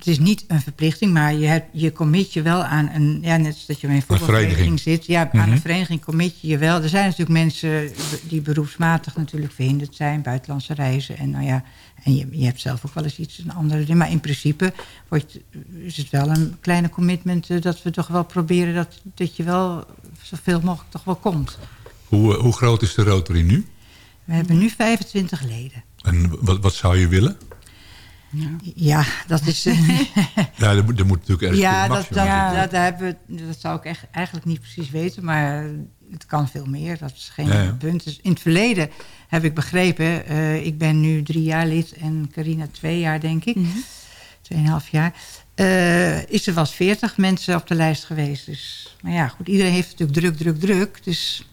het is niet een verplichting, maar je, hebt, je commit je wel aan een... Ja, net als dat je bij een voetbalvereniging vereniging. zit. Ja, aan Mhm. een vereniging commit je je wel. Er zijn natuurlijk mensen die beroepsmatig natuurlijk verhinderd zijn. Buitenlandse reizen. En nou ja, en je, je hebt zelf ook wel eens iets, een andere ding. Maar in principe wordt, is het wel een kleine commitment... eh, dat we toch wel proberen dat, dat je wel zoveel mogelijk toch wel komt. Hoe, eh, hoe groot is de Rotary nu? We hebben nu 25 leden. En wat, wat zou je willen? Ja, dat is... eh, (laughs) Ja, er moet, er moet natuurlijk ergens Ja, dat, dat, Ja. dat, daar hebben we, dat zou ik echt, eigenlijk niet precies weten. Maar het kan veel meer. Dat is geen Ja, ja. punt. Dus in het verleden heb ik begrepen... eh, ik ben nu drie jaar lid en Carina twee jaar, denk ik. Tweeënhalf jaar. eh, is er wel eens veertig mensen op de lijst geweest. Dus, maar ja, goed. Iedereen heeft natuurlijk druk, druk, druk. Dus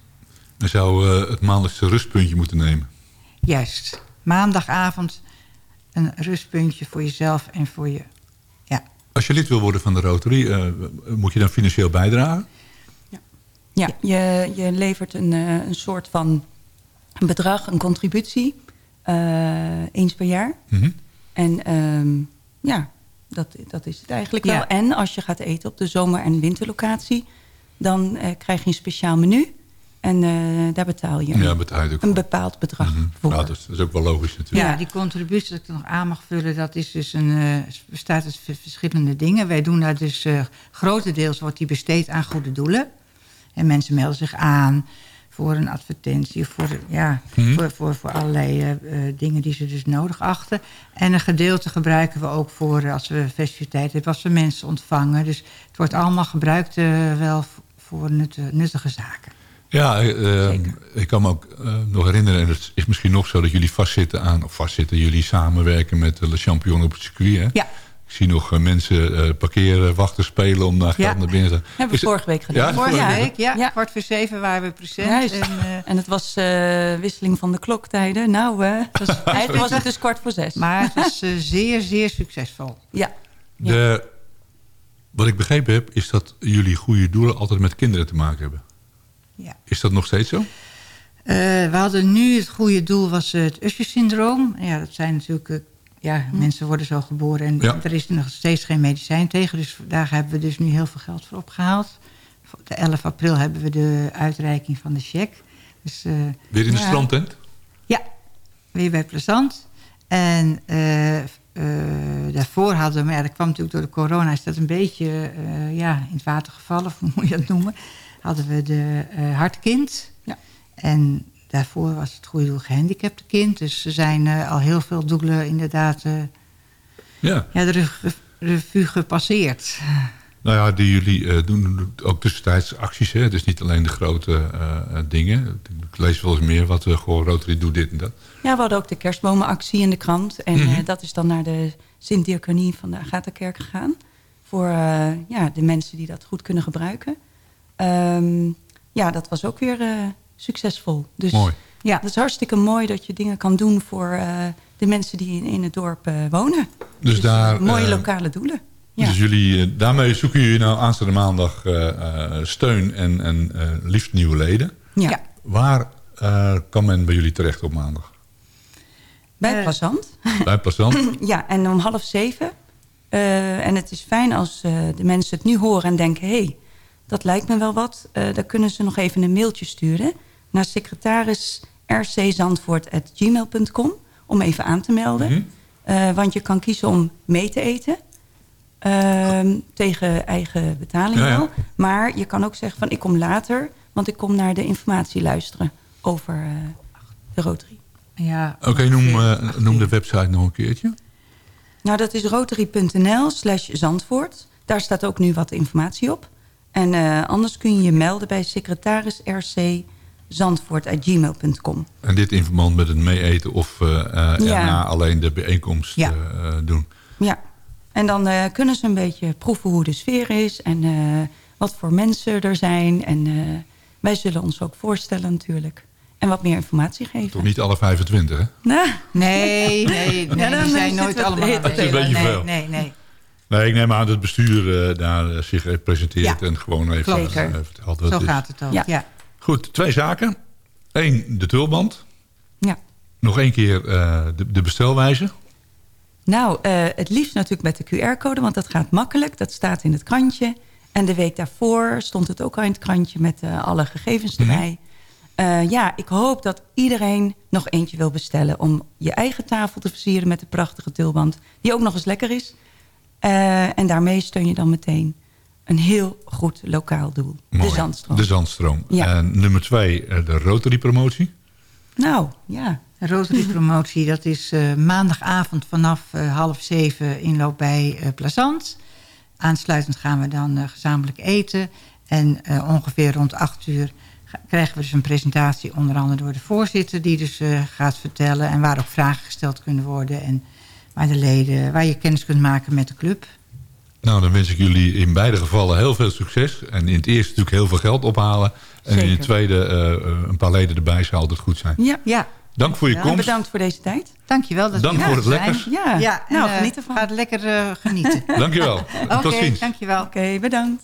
Dan zou eh, het maandelijkse rustpuntje moeten nemen. juist. Maandagavond een rustpuntje voor jezelf en voor je... Ja, Als je lid wil worden van de Rotary, eh, moet je dan financieel bijdragen? Ja, je, je levert een, eh, een soort van bedrag, een contributie, eh, eens per jaar. Mhm. En ehm, ja, dat, dat is het eigenlijk Ja. wel. En als je gaat eten op de zomer- en winterlocatie... dan eh, krijg je een speciaal menu. En eh, daar betaal je Ja, een, betaal je ook een voor. bepaald bedrag Mhm. voor. Nou, dat, is, dat is ook wel logisch natuurlijk. Ja, die contributie, dat ik er nog aan mag vullen, dat is dus een, eh, bestaat uit verschillende dingen. Wij doen daar dus, eh, grotendeels wordt die besteed aan goede doelen. En mensen melden zich aan voor een advertentie. Voor, ja, Mhm. voor, voor, voor allerlei dingen die ze dus nodig achten. En een gedeelte gebruiken we ook voor als we festiviteiten hebben. Als we mensen ontvangen. Dus het wordt allemaal gebruikt wel voor nuttige zaken. Ja, eh, eh, ik kan me ook eh, nog herinneren, en het is misschien nog zo dat jullie vastzitten aan, of vastzitten, jullie samenwerken met de Le Champion op het circuit. Hè? Ja. Ik zie nog eh, mensen eh, parkeren, wachten, spelen om naar geld Ja. naar binnen te Hebben we vorige week gedaan. Ja, Vorige vorige week, ja, Ja. kwart voor zeven waren we present. En, eh, En het was eh, wisseling van de kloktijden. Nou, eh, (laughs) het was- eigenlijk was het dus kwart voor zes. maar het was (laughs) eh, zeer, zeer succesvol. Ja, De, wat ik begrepen heb, is dat jullie goede doelen altijd met kinderen te maken hebben. Ja. Is dat nog steeds zo? Eh, we hadden nu het goede doel was eh, het Usher-syndroom. Ja, dat zijn natuurlijk... eh, ja, mensen worden zo geboren en Ja. er is nog steeds geen medicijn tegen. Dus daar hebben we dus nu heel veel geld voor opgehaald. De 11 april hebben we de uitreiking van de cheque. Dus, Weer in de ja. strandtent? Ja, weer bij Plezant. En daarvoor hadden we, maar ja, dat kwam natuurlijk door de corona... is dat een beetje ja, in het water gevallen, (laughs) hoe moet je dat noemen... hadden we de eh hartkind. Ja. En daarvoor was het goede doel gehandicapte kind. Dus er zijn eh, al heel veel doelen inderdaad eh, Ja. ja, de rev- revue gepasseerd. Nou ja, die jullie eh, doen ook tussentijds acties. Hè? Het is niet alleen de grote dingen. Ik lees wel eens meer wat uh, gewoon Rotary doet dit en dat. Ja, we hadden ook de kerstbomenactie in de krant. En Mhm. eh, dat is dan naar de Sint-Diaconie van de Agatha-kerk gegaan. Voor eh, ja, de mensen die dat goed kunnen gebruiken. Ehm, ja, dat was ook weer eh, succesvol. Dus Mooi. ja, het is hartstikke mooi dat je dingen kan doen voor eh, de mensen die in, in het dorp eh, wonen. Dus, daar, mooie lokale doelen. Ja. Dus jullie, daarmee zoeken jullie nou aanstaande maandag eh, eh, steun en, en eh, liefst nieuwe leden. Ja. Ja. Waar eh, kan men bij jullie terecht op maandag? Bij Plazant. Bij Plazant? (laughs) Ja, en om half zeven. Eh, en het is fijn als eh, de mensen het nu horen en denken... hé, hey, dat lijkt me wel wat. Eh, dan kunnen ze nog even een mailtje sturen... naar secretaris rczandvoort.gmail.com... om even aan te melden. Mhm. Eh, want je kan kiezen om mee te eten... Ehm, tegen eigen betaling Ja, ja. wel. Maar je kan ook zeggen van ik kom later... want ik kom naar de informatie luisteren over eh, de Rotary. Ja, Oké, noem, noem de website nog een keertje. Nou, dat is rotary.nl slash Zandvoort. Daar staat ook nu wat informatie op. En eh, anders kun je je melden bij secretaris RC zandvoort.gmail.com. En dit in verband met het meeeten of eh eh, Ja. erna alleen de bijeenkomst Ja. doen. Ja, en dan eh, kunnen ze een beetje proeven hoe de sfeer is... en eh, wat voor mensen er zijn. En eh, wij zullen ons ook voorstellen natuurlijk. En wat meer informatie geven. Toch niet alle 25, hè? Nou, Nee, nee, nee (laughs) Ja, dan die zijn nooit allemaal het aan een beetje veel. Nee, nee. Nee, ik neem aan dat het bestuur eh, daar eh, zich representeert Ja, en gewoon even eh, vertelt wat Zo het is. gaat het ook. Ja. Ja. Goed, twee zaken. Eén, de tulband. ja. Nog één keer eh, de, de bestelwijze. Nou, eh, het liefst natuurlijk met de QR-code, want dat gaat makkelijk. Dat staat in het krantje. En de week daarvoor stond het ook al in het krantje met eh, alle gegevens Mhm. erbij. Eh, ja, ik hoop dat iedereen nog eentje wil bestellen... om je eigen tafel te versieren met de prachtige tulband... die ook nog eens lekker is. Eh, en daarmee steun je dan meteen een heel goed lokaal doel. Mooi. De Zandstroom. De Zandstroom. Ja. En nummer twee, eh, de Rotary promotie. Nou, ja. De Rotary promotie, dat is eh, maandagavond vanaf eh, half zeven inloop bij eh Plazant. Aansluitend gaan we dan gezamenlijk eten. En eh, ongeveer rond acht uur krijgen we dus een presentatie... onder andere door de voorzitter die dus eh, gaat vertellen... en waar ook vragen gesteld kunnen worden... en waar de leden, waar je kennis kunt maken met de club. Nou, dan wens ik jullie in beide gevallen heel veel succes. En in het eerste natuurlijk heel veel geld ophalen. En in het tweede eh, eh, een paar leden erbij zou altijd goed zijn. ja. Ja, Dank voor je Ja, En komst. bedankt voor deze tijd. dankjewel dat Dank voor het zijn. lekkers. Ja, Ja, en, nou, eh, geniet ervan. Ga lekker eh, genieten. Dankjewel. (laughs) Oké, Tot ziens. dankjewel. Oké, bedankt.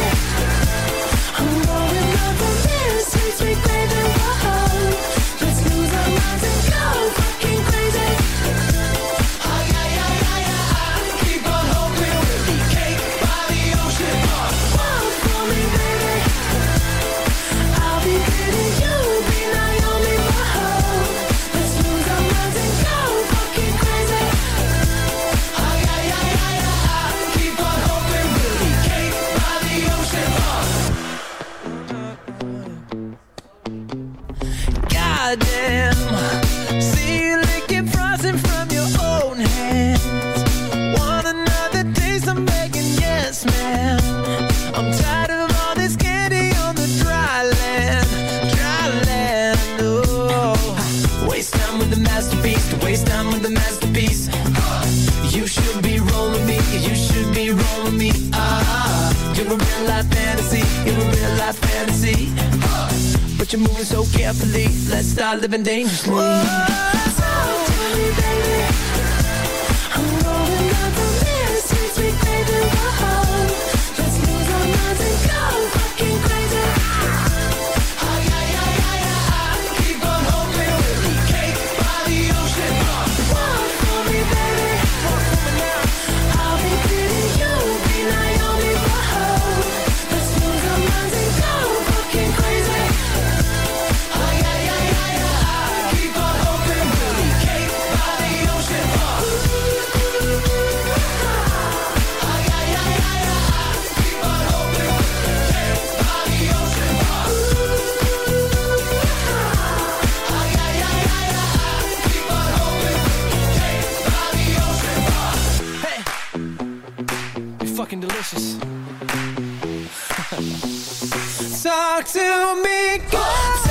You should be rolling me, you should be rolling me. Ah, you're a real life fantasy, you're a real life fantasy. Uh, but you're moving so carefully, let's start living dangerously. Whoa, so tell me, baby. looking delicious. (laughs) Talk to me, God.